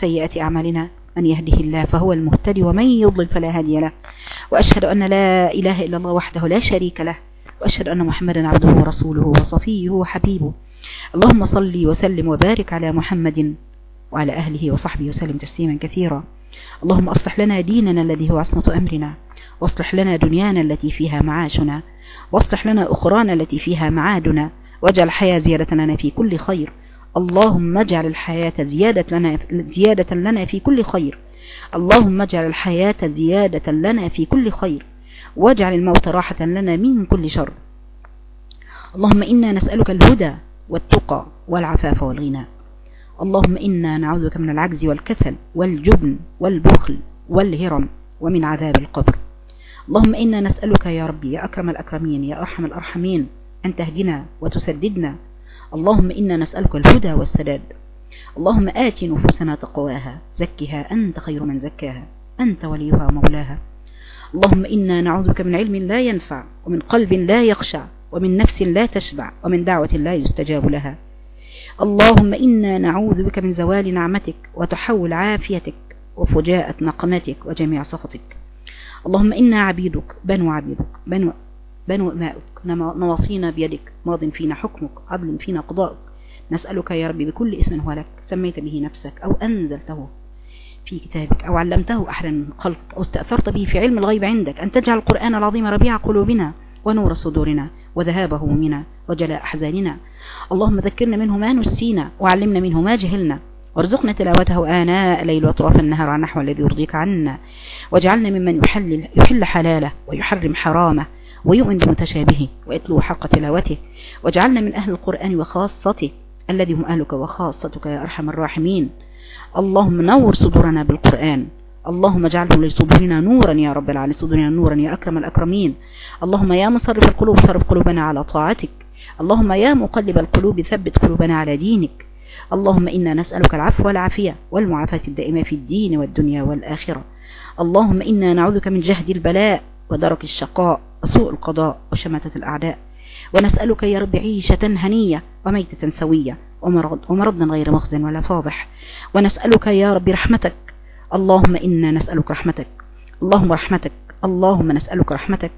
سيئات أعمالنا من يهده الله فهو المهتدي ومن يضلل فلا هادي له. وأشهد أن لا إله إلا الله وحده لا شريك له وأشهد أن محمدا عبده ورسوله وصفيه وحبيبه. اللهم صل وسلم وبارك على محمد وعلى أهله وصحبه وسلم تسليما كثيرا. اللهم أصلح لنا ديننا الذي هو عصمة أمرنا واصلح لنا دنيانا التي فيها معاشنا واصلح لنا أخرانا التي فيها معادنا واجعل الحياة زيادة لنا في كل خير. اللهم اجعل الحياة زيادة لنا, زيادة لنا في كل خير. اللهم اجعل الحياة زيادة لنا في كل خير. واجعل الموت راحة لنا من كل شر. اللهم إنا نسألك الهدى والتقى والعفاف والغنى. اللهم إنا نعوذ بك من العجز والكسل والجبن والبخل والهرم ومن عذاب القبر. اللهم إنا نسألك يا ربي يا أكرم الأكرمين يا أرحم الأرحمين أن تهدنا وتسددنا اللهم إنا نسألك الهدى والسداد. اللهم آت نفوسنا تقواها زكها أنت خير من زكاها أنت وليها مولاها اللهم إنا نعوذ بك من علم لا ينفع ومن قلب لا يخشع ومن نفس لا تشبع ومن دعوة لا يستجاب لها. اللهم إنا نعوذ بك من زوال نعمتك وتحول عافيتك وفجاءة نقمتك وجميع سخطك. اللهم إنا عبيدك بنو عبيدك بنو, بنو إمائك نواصينا بيدك ماض فينا حكمك عدل فينا قضاءك نسألك يا ربي بكل اسم هو لك سميت به نفسك أو أنزلته في كتابك أو علمته أحدا من خلقك أو استأثرت به في علم الغيب عندك. أن تجعل القرآن العظيم ربيع قلوبنا ونور صدورنا وذهاب همومنا وجلاء أحزاننا. اللهم ذكرنا منه ما نسينا وعلمنا منه ما جهلنا. وارزقنا تلاوته آناء الليل وأطراف النهر نحو الذي يرضيك عنا. واجعلنا ممن يحل, يحل حلاله ويحرم حرامه. ويؤمن بمتشابهه ويتلو حق تلاوته. واجعلنا من أهل القرآن وخاصته الذي هم أهلك وخاصتك يا أرحم الراحمين. اللهم نور صدورنا بالقرآن. اللهم اجعله لصدورنا نورا يا رب العالمين صدورنا نورا يا أكرم الأكرمين. اللهم يا مصرف القلوب صرف قلوبنا على طاعتك. اللهم يا مقلب القلوب ثبت قلوبنا على دينك. اللهم إنا نسألك العفو والعافية والمعافاة الدائمة في الدين والدنيا والآخرة. اللهم إنا نعوذك من جهد البلاء ودرك الشقاء. وسوء القضاء وشماتة الأعداء. ونسألك يا رب عيشة هنية وميتة سوية ومرض ومرضا غير مخزن ولا فاضح. ونسألك يا رب رحمتك. اللهم إنا نسألك رحمتك. اللهم رحمتك. اللهم نسألك رحمتك.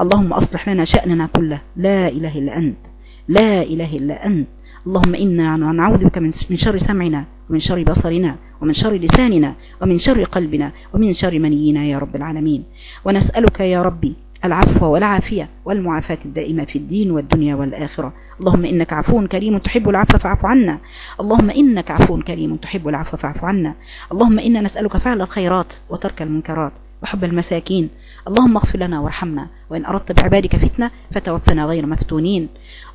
اللهم أصلح لنا شأننا كله. لا إله إلا أنت. لا إله إلا أنت. اللهم إنا نعوذ بك من شر سمعنا ومن شر بصرنا ومن شر لساننا ومن شر قلبنا ومن شر منينا يا رب العالمين. ونسألك يا ربي العفو والعافية والمعافاة الدائمة في الدين والدنيا والآخرة. اللهم إنك عفو كريم تحب العفو فاعف عنا. اللهم إنك عفو كريم تحب العفو فاعف عنا. اللهم إنا نسألك فعل الخيرات وترك المنكرات وحب المساكين. اللهم اغفر لنا وارحمنا. وإن أردت بعبادك فتنة فتوفنا غير مفتونين.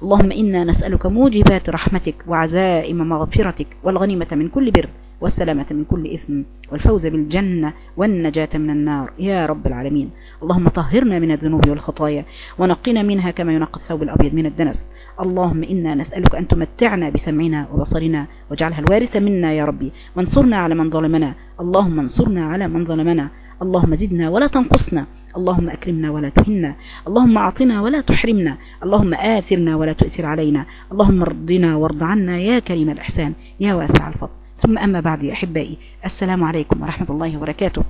اللهم إنا نسألك موجبات رحمتك وعزائم مغفرتك والغنيمة من كل بر. والسلامة من كل إثم والفوز بالجنة والنجاة من النار. يا رب العالمين. اللهم طهرنا من الذنوب والخطايا ونقنا منها كما ينقى الثوب الأبيض من الدنس. اللهم إنا نسألك أن تمتعنا بسمعنا وبصرنا واجعلها الوارث منا يا ربي. وانصرنا على من ظلمنا. اللهم انصرنا على من ظلمنا. اللهم زدنا ولا تنقصنا. اللهم أكرمنا ولا تهنا. اللهم أعطنا ولا تحرمنا. اللهم آثرنا ولا تؤثر علينا. اللهم ارضنا وارض عنا يا كريم الإحسان. يا واسع الفضل. ثم أما بعد يا أحبائي السلام عليكم ورحمة الله وبركاته.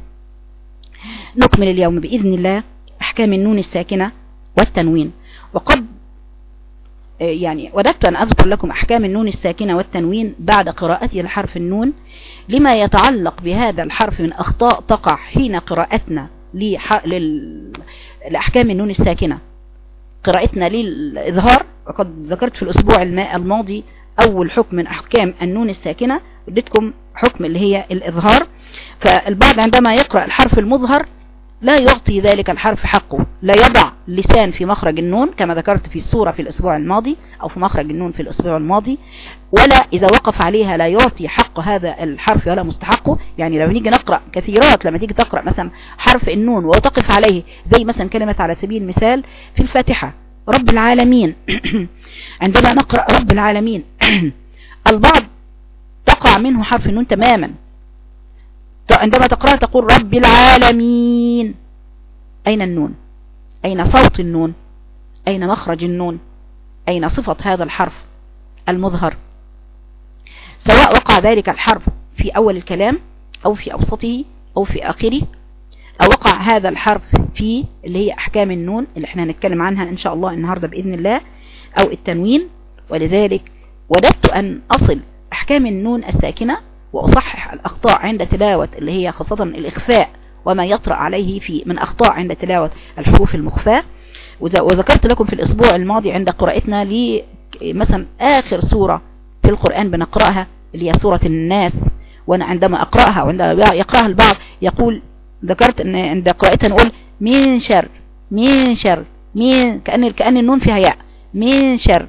نكمل اليوم بإذن الله أحكام النون الساكنة والتنوين. وقد يعني وددت أن أذكر لكم أحكام النون الساكنة والتنوين بعد قراءتي لحرف النون لما يتعلق بهذا الحرف من أخطاء تقع حين قراءتنا لأحكام النون الساكنة. قراءتنا للإظهار وقد ذكرت في الأسبوع الماضي أول حكم من أحكام النون الساكنة اديتكم حكم اللي هي الإظهار. فالبعض عندما يقرأ الحرف المظهر لا يعطي ذلك الحرف حقه لا يضع لسانه في مخرج النون كما ذكرت في الصورة في الأسبوع الماضي أو في مخرج النون في الأسبوع الماضي ولا إذا وقف عليها لا يعطي حق هذا الحرف ولا مستحقه. يعني لو نيجي نقرأ كثيرات لما تيجي تقرأ مثلا حرف النون وتقف عليه زي مثلا كلمة على سبيل المثال في الفاتحة رب العالمين. عندما نقرأ رب العالمين البعض تقع منه حرف النون تماما. عندما تقرأ تقول رب العالمين. أين النون؟ أين صوت النون؟ أين مخرج النون؟ أين صفة هذا الحرف المظهر؟ سواء وقع ذلك الحرف في أول الكلام أو في أوسطه أو في آخره أو وقع هذا الحرف في اللي هي أحكام النون اللي إحنا هنتكلم عنها إن شاء الله النهاردة بإذن الله أو التنوين. ولذلك وددت أن أصل أحكام النون الساكنة وأصحح الأخطاء عند تلاوة اللي هي خاصة الإخفاء وما يطرأ عليه في من أخطاء عند تلاوة الحروف المخفاة. وذكرت لكم في الأسبوع الماضي عند قراءتنا مثلا آخر سورة في القرآن بنقرأها اللي هي سورة الناس. وأنا عندما أقرأها وعندما يقرأها البعض يقول ذكرت أن عند قراءتها نقول من شر من شر من كأن كأن النون فيها ياء من شر.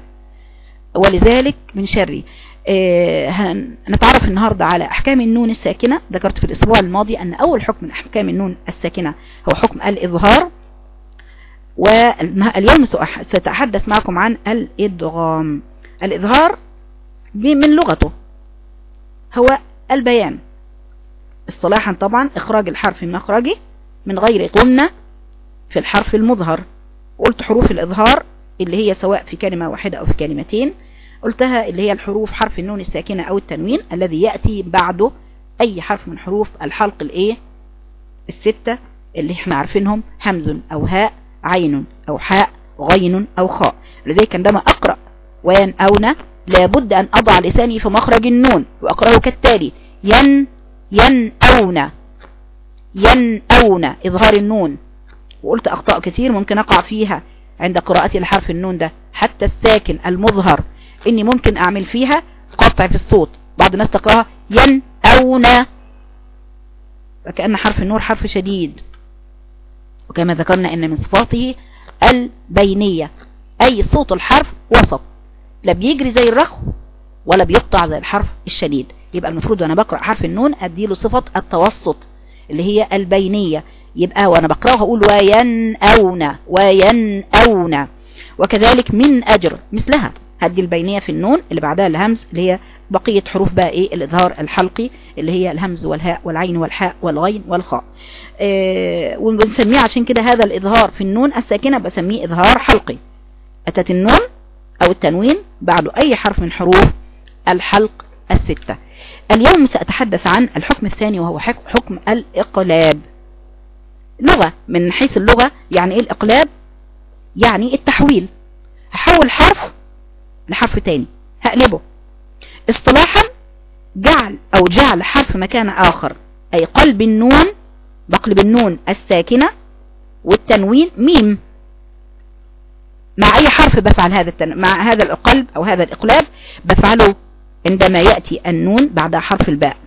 ولذلك من شر آه نتعرف النهاردة على أحكام النون الساكنة. ذكرت في الأسبوع الماضي أن أول حكم من أحكام النون الساكنة هو حكم الإظهار. واليوم سأتحدث معكم عن الإدغام. الإظهار من لغته. هو البيان. اصطلاحا طبعا إخراج الحرف من مخرجه من غير غنة في الحرف المظهر. قلت حروف الإظهار اللي هي سواء في كلمة واحدة أو في كلمتين. قلتها اللي هي الحروف حرف النون الساكنة أو التنوين الذي يأتي بعده أي حرف من حروف الحلق الإيه؟ الستة اللي إحنا عارفينهم همز أو هاء عين أو حاء غين أو خاء. لذلك عندما أقرأ وين أون لابد أن أضع لساني في مخرج النون وأقرأه كالتالي ين ين أون ين أون إظهار النون. وقلت أخطاء كثير ممكن أقع فيها عند قراءتي لحرف النون ده. حتى الساكن المظهر إني ممكن أعمل فيها قطع في الصوت. بعض الناس تقرأها ين أون وكأن حرف النور حرف شديد. وكما ذكرنا ان من صفاته البينية اي صوت الحرف وسط. لا بيجري زي الرخو ولا بيقطع زي الحرف الشديد. يبقى المفروض وأنا بقرأ حرف النون اديله صفة التوسط اللي هي البينية. يبقى وأنا بقرأه أقول وينأون وينأون. وكذلك من أجر مثلها. هدي البينية في النون اللي بعدها الهمز اللي هي بقية حروف بقى إيه؟ الإظهار الحلقي اللي هي الهمز والهاء والعين والحاء والغين والخاء. آه وبنسميه عشان كده هذا الإظهار في النون الساكنة بسميه إظهار حلقي. أتت النون أو التنوين بعده أي حرف من حروف الحلق الستة. اليوم سأتحدث عن الحكم الثاني وهو حكم الإقلاب. لغة من حيث اللغة يعني إيه الإقلاب؟ يعني التحويل. هحول حرف لحرف تاني. هقلبه. اصطلاحا جعل أو جعل حرف مكان آخر. أي قلب النون بقلب النون الساكنة والتنوين ميم. مع أي حرف بفعل هذا التن... مع هذا القلب أو هذا الإقلاب؟ بفعله عندما يأتي النون بعد حرف الباء.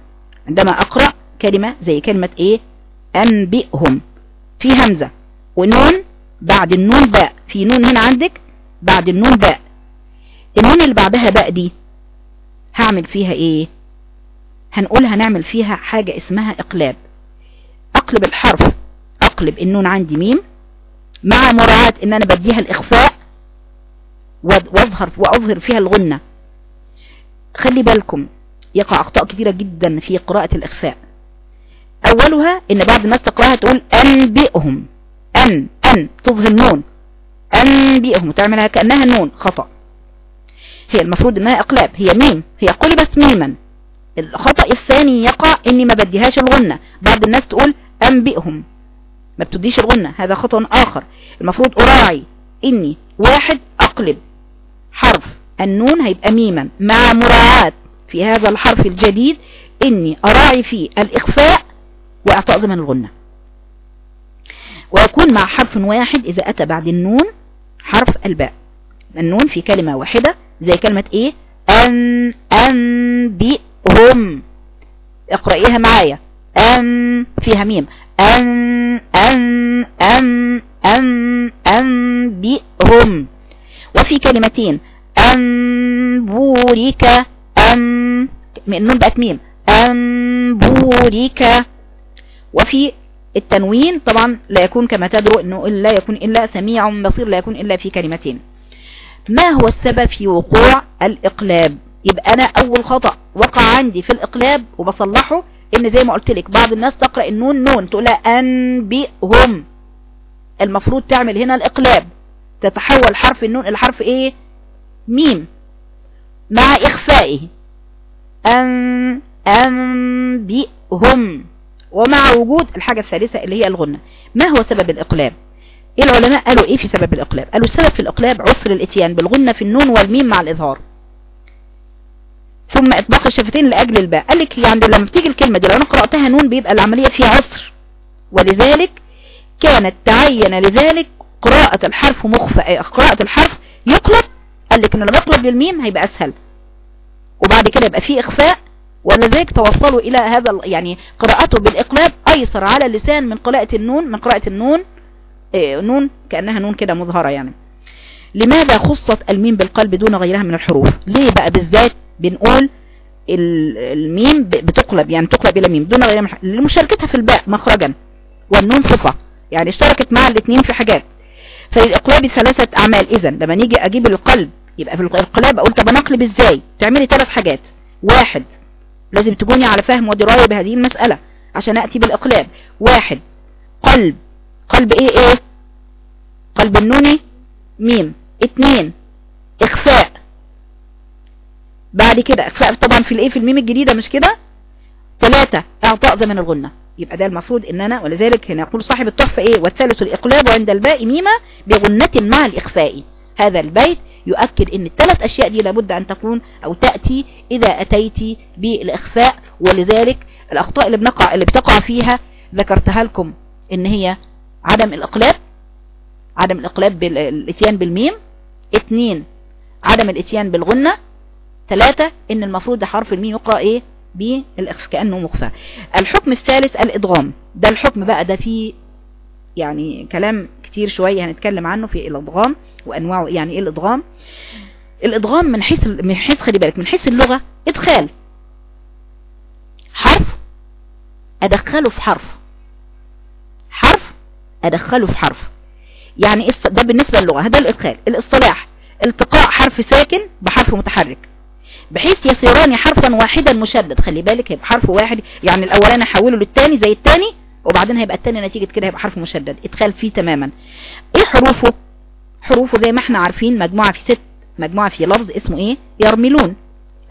عندما أقرأ كلمة زي كلمة إيه؟ أنبئهم. في همزة. ونون بعد النون باء. في نون هنا عندك بعد النون باء. النون اللي بعدها باء دي هعمل فيها إيه؟ هنقول هنعمل فيها حاجة اسمها إقلاب. أقلب الحرف أقلب النون عندي ميم مع مراعاة إن أنا بديها الإخفاء وأظهر وأظهر فيها الغنة. خلي بالكم يقع أخطاء كثيرة جدا في قراءة الإخفاء. أولها إن بعض الناس تقراها تقول أنبئهم. أن أن تظهر النون أنبئهم وتعملها كأنها نون خطأ. هي المفروض إنها إقلاب. هي ميم. هي قلبت ميما. الخطأ الثاني يقع إني ما بديهاش الغنة. بعض الناس تقول أنبئهم. ما بتديش الغنة. هذا خطأ آخر. المفروض أراعي إني واحد أقلب. حرف. النون هيبقى ميما. مع مراعاة. في هذا الحرف الجديد إني أراعي فيه الإخفاء وإعطاء زمن الغنة. ويكون مع حرف واحد إذا أتى بعد النون حرف الباء. النون في كلمة واحدة زي كلمة إيه؟ أن انبئهم اقرأيها معايا. أن فيها ميم. أن أن أن أن انبئهم وفي كلمتين. أن بورك أن. النون بقت ميم. أن بورك وفي التنوين طبعا لا يكون كما تدرون إنه لا يكون إلا سميع بصير لا يكون إلا في كلمتين. ما هو السبب في وقوع الإقلاب؟ يبقى أنا أول خطأ وقع عندي في الإقلاب وبصلحه إن زي ما قلت لك بعض الناس تقرأ النون نون تقول أنبئهم. المفروض تعمل هنا الإقلاب. تتحول حرف النون إلى حرف إيه؟ ميم. مع إخفائه. أن أنبئهم. ومع وجود الحاجة الثالثة اللي هي الغنة. ما هو سبب الإقلاب؟ العلماء قالوا إيه في سبب الإقلاب؟ قالوا السبب في الإقلاب عسر الإتيان بالغنة في النون والميم مع الإظهار. ثم إطباق الشفتين لأجل الباء. قال لك يعني لما بتيجي الكلمة دي لو أنا قرأتها نون بيبقى العملية فيها عسر. ولذلك كان تعين لذلك قراءة الحرف مخفى قراءة الحرف يقلب. قال لك إن لما يقلب للميم هيبقى أسهل. وبعد كده يبقى فيه إخفاء. ولذلك توصلوا إلى هذا يعني قراءته بالإقلاب أيسر على اللسان من قراءة النون من قراءة النون نون كأنها نون كده مظهرة يعني. لماذا خصت الميم بالقلب دون غيرها من الحروف؟ ليه بقى بالذات بنقول الميم بتقلب يعني تقلب إلى ميم دون غيرها من لمشاركتها في الباء مخرجا والنون صفة يعني اشتركت مع الاثنين في حاجات. فالإقلاب ثلاثة أعمال إذا لما نيجي أجيب القلب يبقى في القلاب أقول طب أنا أقلب إزاي؟ تعملي ثلاث حاجات. واحد لازم تكوني على فهم ودراية بهذه المسألة عشان أتي بالإقلاب. واحد قلب. قلب إيه إيه؟ قلب النوني ميم. اتنين. إخفاء. بعد كده إخفاء طبعا في الإيه؟ في الميم الجديدة مش كده؟ ثلاثة إعطاء زمن الغنة. يبقى ده المفروض إن أنا ولذلك هنا يقول صاحب التحفة إيه؟ والثالث الإقلاب عند الباء ميمة بغنة مع الإخفاء. هذا البيت يؤكد إن الثلاث أشياء دي لابد أن تكون أو تأتي إذا أتيت بالإخفاء. ولذلك الأخطاء اللي بنقع اللي بتقع فيها ذكرتها لكم إن هي عدم الإقلاب عدم الإقلاب بالاتيان بالميم. اثنين عدم الإتيان بالغنة. ثلاثة إن المفروض حرف الميم يقرأ إيه؟ بالإخفاء كأنه مخفى. الحكم الثالث الإدغام. ده الحكم بقى ده فيه يعني كلام كتير شوية هنتكلم عنه في الإدغام وأنواعه يعني إيه الإدغام؟ الإدغام من حيث من حيث خلي بالك من حيث اللغة إدخال. حرف أدخله في حرف. حرف أدخله في حرف. يعني ده بالنسبة للغة هذا الإدخال. الاصطلاح التقاء حرف ساكن بحرف متحرك. بحيث يصيران حرفا واحدا مشدد. خلي بالك هيبقى حرف واحد يعني الأولاني احوله للثاني زي الثاني وبعدين هيبقى الثاني نتيجة كده هيبقى حرف مشدد. إدخال فيه تماما. إيه حروفه؟ حروفه زي ما إحنا عارفين مجموعة في ست مجموعة في لفظ اسمه إيه؟ يرملون.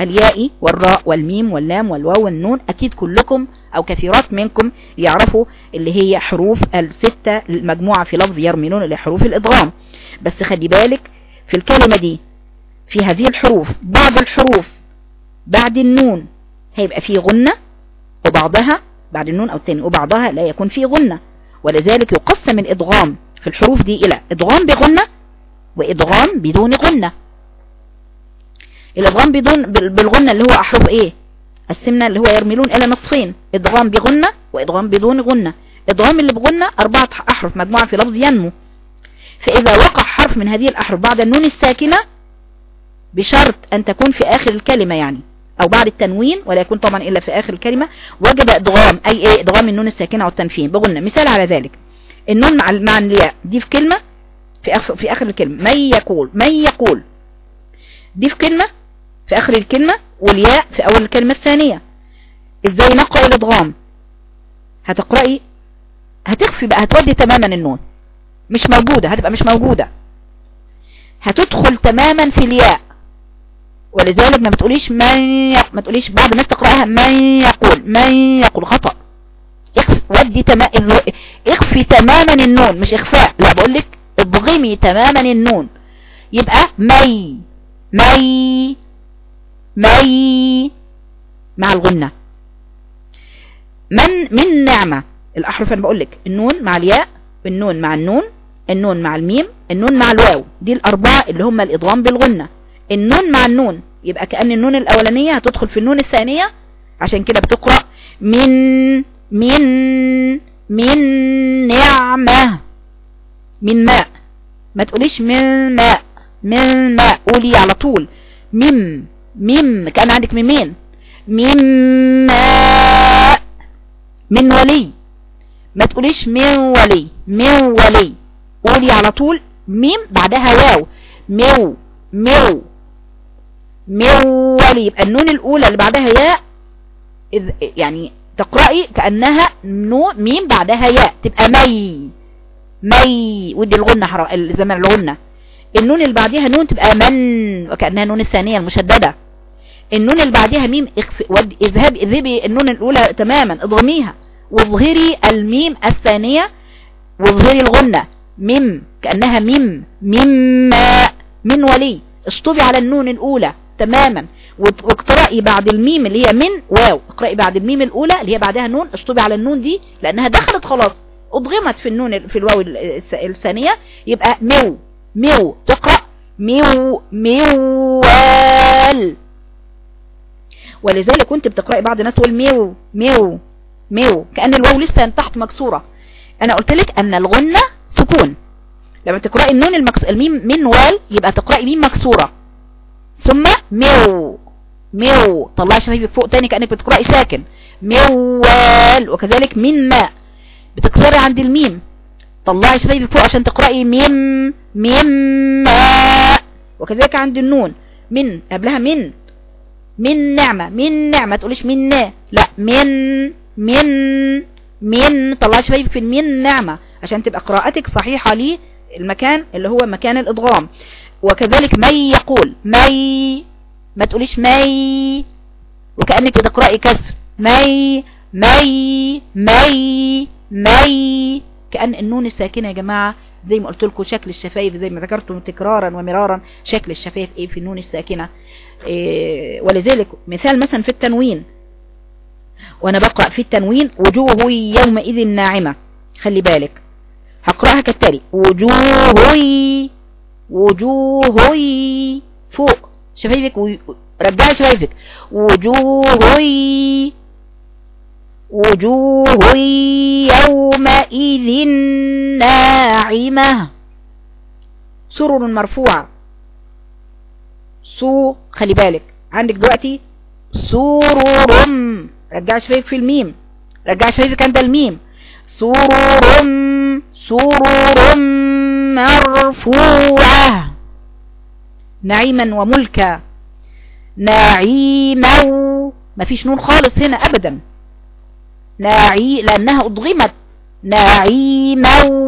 الياء والراء والميم واللام والواو والنون أكيد كلكم أو كثيرات منكم يعرفوا اللي هي حروف الستة المجموعة في لفظ يرملون اللي حروف الادغام بس خلي بالك في الكلمة دي في هذه الحروف بعض الحروف بعد النون هيبقى فيه غنة وبعضها بعد النون أو التاني وبعضها لا يكون فيه غنة. ولذلك يقسم الادغام في الحروف دي إلى ادغام بغنة وادغام بدون غنة. الادغام بدون بالغنة اللي هو أحرف إيه؟ السمنة اللي هو يرملون إلى نصفين. ادغام بغنة وادغام بدون غنة. ادغام اللي بغنة أربعة أحرف مجموعة في لفظ ينمو. فإذا وقع حرف من هذه الأحرف بعد النون الساكنة بشرط أن تكون في آخر الكلمة يعني أو بعد التنوين ولا يكون طبعا إلا في آخر الكلمة وجب إدغام أي إيه؟ إدغام النون الساكنة والتنفين بغنى مثال على ذلك. النون مع مع الياء دي في كلمة في آخر في آخر الكلمة. من يقول؟ من يقول؟ دي في كلمة في آخر الكلمة والياء في أول الكلمة الثانية. إزاي نقرأ الإدغام هتقرأي؟ هتخفي بقى هتودي تماما النون. مش موجودة هتبقى مش موجودة. هتدخل تماما في الياء. ولذلك ما بتقوليش من يق... ما تقوليش بعد الناس تقرأها من يقول من يقول خطأ. اخفي ودي تما... اخفي تماما النون مش إخفاء. لا بقول لك ادغمي تماما النون. يبقى مي مي مي مع الغنة. من من نعمة؟ الأحرف أنا بقول لك النون مع الياء النون مع النون النون مع الميم النون مع الواو. دي الأربعة اللي هم الإدغام بالغنة. النون مع النون يبقى كأن النون الأولانية هتدخل في النون الثانية؟ عشان كده بتقرأ من من من نعمة. من ماء. ما تقوليش من ماء. من ماء. قولي على طول. مم مم كأن عندك ميمين. من ماء. من ولي. ما تقوليش من ولي. من ولي. قولي على طول ميم بعدها واو. مو مو مولي يبقى النون الأولى اللي بعدها ياء. يعني تقرأي كأنها نو ميم بعدها ياء. تبقى مي. مي. ودي الغنة زمن الغنة. النون اللي بعدها نون تبقى من وكأنها نون الثانية المشددة. النون اللي بعدها ميم اذهب اذهبي النون الأولى تماما ادغميها. واظهري الميم الثانية واظهري الغنة. ميم كأنها ميم. مما من ولي. اشطبي على النون الأولى تماما. واقرأي بعد الميم اللي هي من واو. اقرأي بعد الميم الأولى اللي هي بعدها نون اشطبي على النون دي لأنها دخلت خلاص. أدغمت في النون في الواو الثانية. يبقى ميو. ميو. تقرأ ميو ميوال. ولذلك كنت بتقرأي بعض الناس تقول ميو ميو ميو كأن الواو لسه تحت مكسورة. أنا قلت لك أن الغنة سكون. لما تقرأي النون المكس... الميم من وال يبقى تقرأي ميم مكسورة. ثم ميو ميو. طلعي شفايفك فوق تاني كأنك بتقرأي ساكن. ميوال وكذلك من ماء بتكسري عند الميم. طلعي شفايفك فوق عشان تقرأي ميم ميم ماء وكذلك عند النون. من قبلها من. من نعمة من نعمة تقوليش من لا من من من طلعي شفايفك في الـ من نعمة عشان تبقى قراءتك صحيحة للمكان اللي هو مكان الإدغام. وكذلك مي يقول مي ما تقوليش مي وكأنك بتقرأي كسر مي مي مي مي كأن النون الساكنة يا جماعة زي ما قلت لكم شكل الشفايف زي ما ذكرتم تكرارا ومرارا شكل الشفايف إيه في النون الساكنة. ولذلك مثال مثلا في التنوين. وأنا بقرأ في التنوين وجوه يومئذ ناعمة. خلي بالك. هقرأها كالتالي. وجوه وجوه فوق. شفايفك رجعي شفايفك وجوه وجوه يومئذ ناعمة. سرر مرفوعة. سو خلي بالك. عندك دلوقتي سرر رجع شفايفك في الميم. رجع شفايفك عند الميم. سرر سرر مرفوعة. نعيما وملكا. نعيما. مفيش نون خالص هنا ابدا. ناعي لأنها اضغمت نعيما.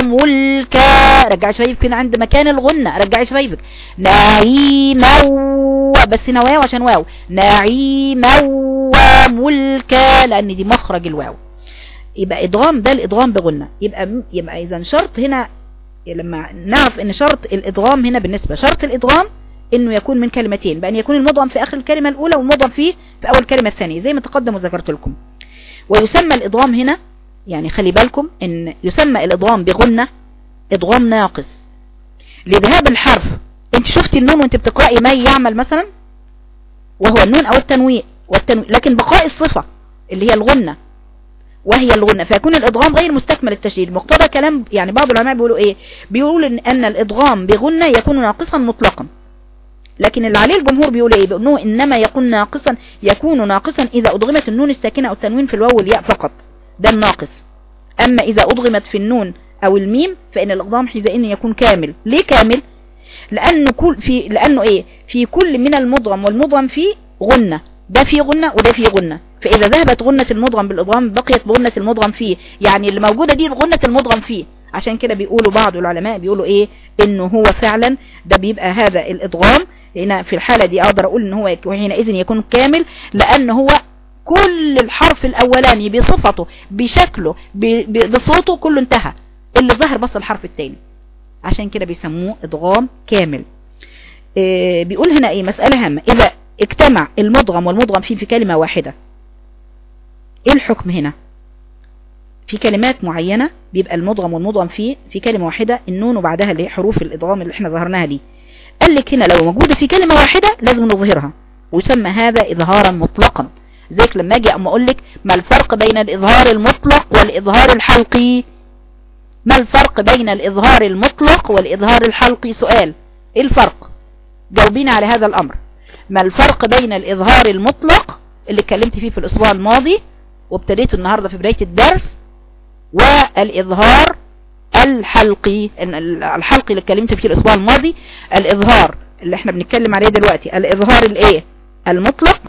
وملكا رجع شفايفك عند مكان الغنة رجع شفايفك نعيما بس هنا واو عشان واو. نعيما وملكا لأن دي مخرج الواو. يبقى إدغام ده الإدغام بغنة يبقى يبقى إذا شرط هنا لما نعرف إن شرط الإدغام هنا بالنسبة. شرط الإدغام إنه يكون من كلمتين. بأن يكون المضغم في آخر الكلمة الأولى والمضغم فيه في أول الكلمة الثانية. زي ما تقدم وذكرت لكم. ويسمى الإدغام هنا يعني خلي بالكم إن يسمى الادغام بغنة ادغام ناقص. لذهاب الحرف أنت شفتي النون وأنت بتقرأي ما يعمل مثلا؟ وهو النون أو التنوين والتنوين لكن بقاء الصفة اللي هي الغنة وهي الغنة. فيكون الادغام غير مستكمل التشديد. مقتضى كلام يعني بعض العلماء بيقولوا إيه؟ بيقولوا ان, أن الادغام بغنة يكون ناقصا مطلقا. لكن اللي عليه الجمهور بيقول إيه؟ بانه إنما يكون ناقصا يكون ناقصا إذا ادغمت النون الساكنة أو التنوين في الواو والياء فقط. ده الناقص. أما إذا ادغمت في النون أو الميم فإن الادغام حينئذ يكون كامل. ليه كامل؟ لأنه كل في لأنه إيه؟ في كل من المضغم والمضغم فيه غنة. ده فيه غنة وده فيه غنة. فإذا ذهبت غنة المضغم بالإضغام بقيت بغنة المضغم فيه. يعني اللي موجودة دي غنة المضغم فيه. عشان كده بيقولوا بعض العلماء بيقولوا إيه؟ إنه هو فعلا ده بيبقى هذا الإضغام. هنا في الحالة دي أقدر أقول إن هو حينئذ يكون كامل لأن هو كل الحرف الأولاني بصفته بشكله بصوته كله انتهى. اللي ظهر بس الحرف الثاني عشان كده بيسموه إدغام كامل. إيه بيقول هنا إيه؟ مسألة هامة. إذا اجتمع المضغم والمضغم فيه في كلمة واحدة إيه الحكم هنا؟ في كلمات معينة بيبقى المضغم والمضغم فيه في كلمة واحدة النون وبعدها اللي حروف الإدغام اللي إحنا ظهرناها دي. قال لك هنا لو موجودة في كلمة واحدة لازم نظهرها. ويسمى هذا إظهارا مطلقا. زيك لما أجي أما أقول لك ما الفرق بين الإظهار المطلق والإظهار الحلقي؟ ما الفرق بين الإظهار المطلق والإظهار الحلقي؟ سؤال. إيه الفرق؟ جاوبينا على هذا الأمر. ما الفرق بين الإظهار المطلق اللي اتكلمت فيه في الأسبوع الماضي وابتديت النهاردة في بداية الدرس والإظهار الحلقي الحلقي اللي اتكلمت فيه الأسبوع الماضي الإظهار اللي إحنا بنتكلم عليه دلوقتي الإظهار الإيه؟ المطلق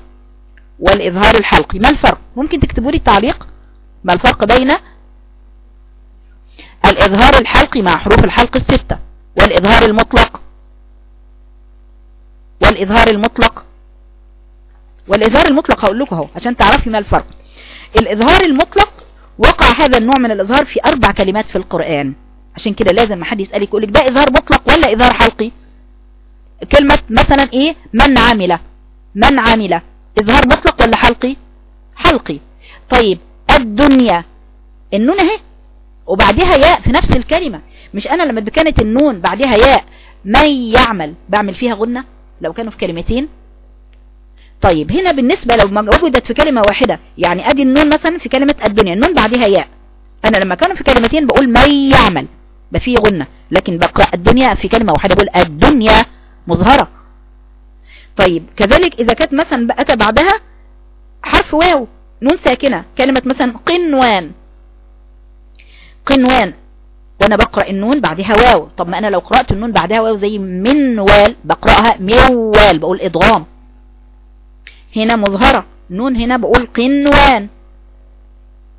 والإظهار الحلقي. ما الفرق؟ ممكن تكتبوا لي التعليق؟ ما الفرق بين الإظهار الحلقي مع حروف الحلق الستة والإظهار المطلق؟ والإظهار المطلق؟ والإظهار المطلق هقول لكم أهو عشان تعرفي ما الفرق. الإظهار المطلق وقع هذا النوع من الإظهار في أربع كلمات في القرآن. عشان كده لازم ما حد يسألك يقول لك ده إظهار مطلق ولا إظهار حلقي. كلمة مثلا إيه؟ من عمل. من عمل. إظهار مطلق ولا حلقي؟ حلقي. طيب الدنيا. النون اهي. وبعدها ياء في نفس الكلمة. مش أنا لما كانت النون بعدها ياء من يعمل؟ بعمل فيها غنة؟ لو كانوا في كلمتين. طيب هنا بالنسبة لو وجدت في كلمة واحدة يعني ادي النون مثلا في كلمة الدنيا النون بعدها ياء. أنا لما كانوا في كلمتين بقول من يعمل بفيه غنة. لكن بقرأ الدنيا في كلمة واحدة بقول الدنيا مظهرة. طيب كذلك إذا كانت مثلا أتى بعدها حرف واو نون ساكنة كلمة مثلا قنوان قنوان وأنا بقرأ النون بعدها واو. طب ما أنا لو قرأت النون بعدها واو زي منوال بقرأها موال بقول ادغام هنا مظهرة نون هنا بقول قنوان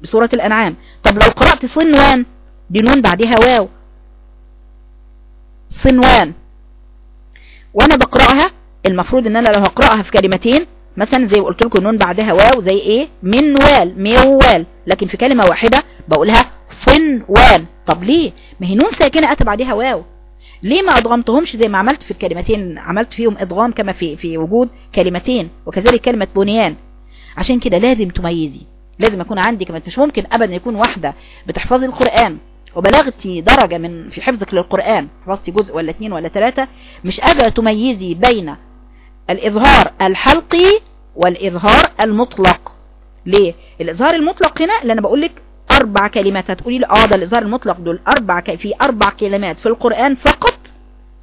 بسورة الأنعام. طب لو قرأت صنوان دي نون بعدها واو. صنوان وأنا بقرأها المفروض إن أنا لو هقرأها في كلمتين مثلا زي قلت لكم نون بعدها واو زي إيه؟ منوال موال لكن في كلمة واحدة بقولها صنوان طب ليه؟ ما هي نون ساكنة أتى بعدها واو. ليه ما ادغمتهمش زي ما عملت في الكلمتين؟ عملت فيهم ادغام كما في في وجود كلمتين وكذلك كلمة بنيان. عشان كده لازم تميزي. لازم يكون عندك مش ممكن ابدا يكون واحدة بتحفظي القرآن. وبلغتي درجة من في حفظك للقرآن حفظتي جزء ولا اثنين ولا ثلاثة مش قادرة تميزي بين الإظهار الحلقي والإظهار المطلق. ليه؟ الإظهار المطلق هنا اللي أنا بقول لك أربع كلمات. هتقولي لي آه ده الإظهار المطلق دول أربع ك... في أربع كلمات في القرآن فقط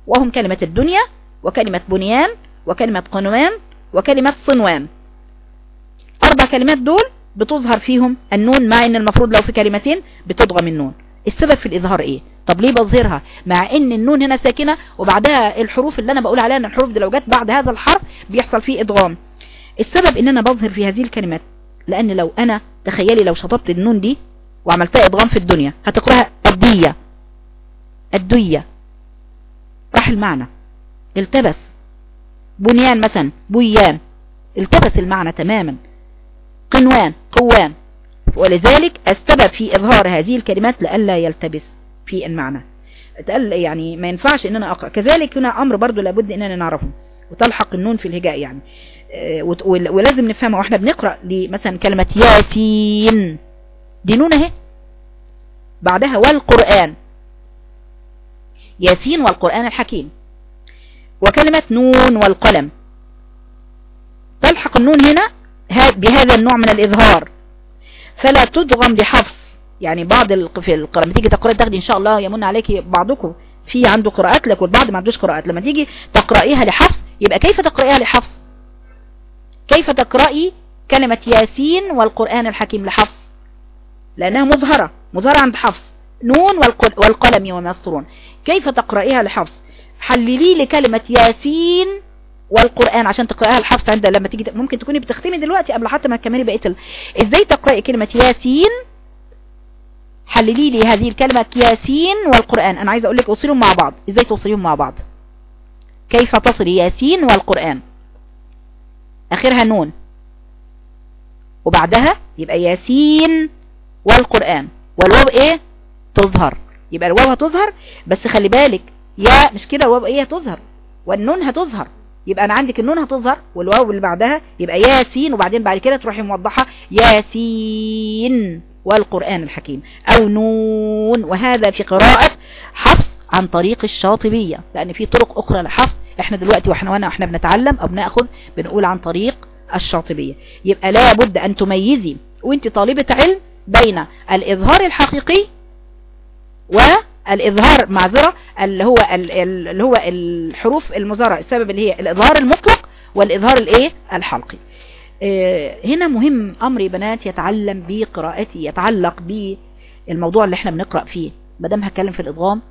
وهم كلمة الدنيا وكلمة بنيان وكلمة قنوان وكلمة صنوان. أربع كلمات دول بتظهر فيهم النون مع إن المفروض لو في كلمتين بتدغم النون. السبب في الإظهار إيه؟ طب ليه بظهرها؟ مع إن النون هنا ساكنة وبعدها الحروف اللي أنا بقول عليها إن الحروف دي لو جت بعد هذا الحرف بيحصل فيه إدغام السبب إن أنا بظهر في هذه الكلمات لأن لو أنا تخيلي لو شطبت النون دي وعملتها إدغام في الدنيا هتقراها الديا الدية راح المعنى. التبس. بنيان مثلا بيان. التبس المعنى تماما. قنوان قوان ولذلك السبب في إظهار هذه الكلمات لألا يلتبس. في المعنى يعني ما ينفعش ان أنا أقرأ. كذلك هنا أمر برضو لابد إننا نعرفه. وتلحق النون في الهجاء يعني. ولازم نفهمه. وإحنا بنقرأ مثلا كلمة ياسين. دي نون أهي. بعدها والقرآن. ياسين والقرآن الحكيم. وكلمة نون والقلم. تلحق النون هنا بهذا النوع من الإظهار. فلا تدغم لحفظ يعني بعض في القراءة لما تيجي تقرأي تاخدي إن شاء الله يمن عليك بعضكم في عنده قراءات لك والبعض ما عندوش قراءات. لما تيجي تقرأيها لحفظ يبقى كيف تقرأيها لحفظ كيف تقرأي كلمة ياسين والقرآن الحكيم لحفظ لأنها مظهرة مظهرة عند حفظ نون والقلم وما يسطرون كيف تقرأيها لحفظ حللي لي كلمة ياسين والقرآن عشان تقرأها الحفظ عند لما تيجي ممكن تكوني بتختمي دلوقتي قبل حتى ما تكملي بقية ال... إزاي تقرأي كلمة ياسين حللي لي هذه الكلمة ياسين والقرآن. أنا عايزة أقول لك أوصلهم مع بعض. إزاي توصليهم مع بعض؟ كيف تصلي ياسين والقرآن؟ آخرها نون. وبعدها يبقى ياسين والقرآن. والواو إيه؟ تظهر. يبقى الواو هتظهر بس خلي بالك يا مش كده الواو إيه؟ هتظهر. والنون هتظهر. يبقى أنا عندك النون هتظهر والواو اللي بعدها يبقى ياسين وبعدين بعد كده تروحي موضحة ياسين. والقرآن الحكيم أو نون. وهذا في قراءة حفص عن طريق الشاطبية لأن في طرق أخرى لحفص إحنا دلوقتي وإحنا وانا وإحنا بنتعلم أو بنأخذ بنقول عن طريق الشاطبية. يبقى لا بد أن تميزي وأنت طالبة علم بين الإظهار الحقيقي والإظهار معذرة اللي هو اللي هو الحروف المظهرة السبب اللي هي الإظهار المطلق والإظهار الإيه؟ الحلقي. هنا مهم أمر بنات يتعلم بقراءتي يتعلق بالموضوع اللي إحنا بنقرأ فيه. مادام هتكلم في الإضغام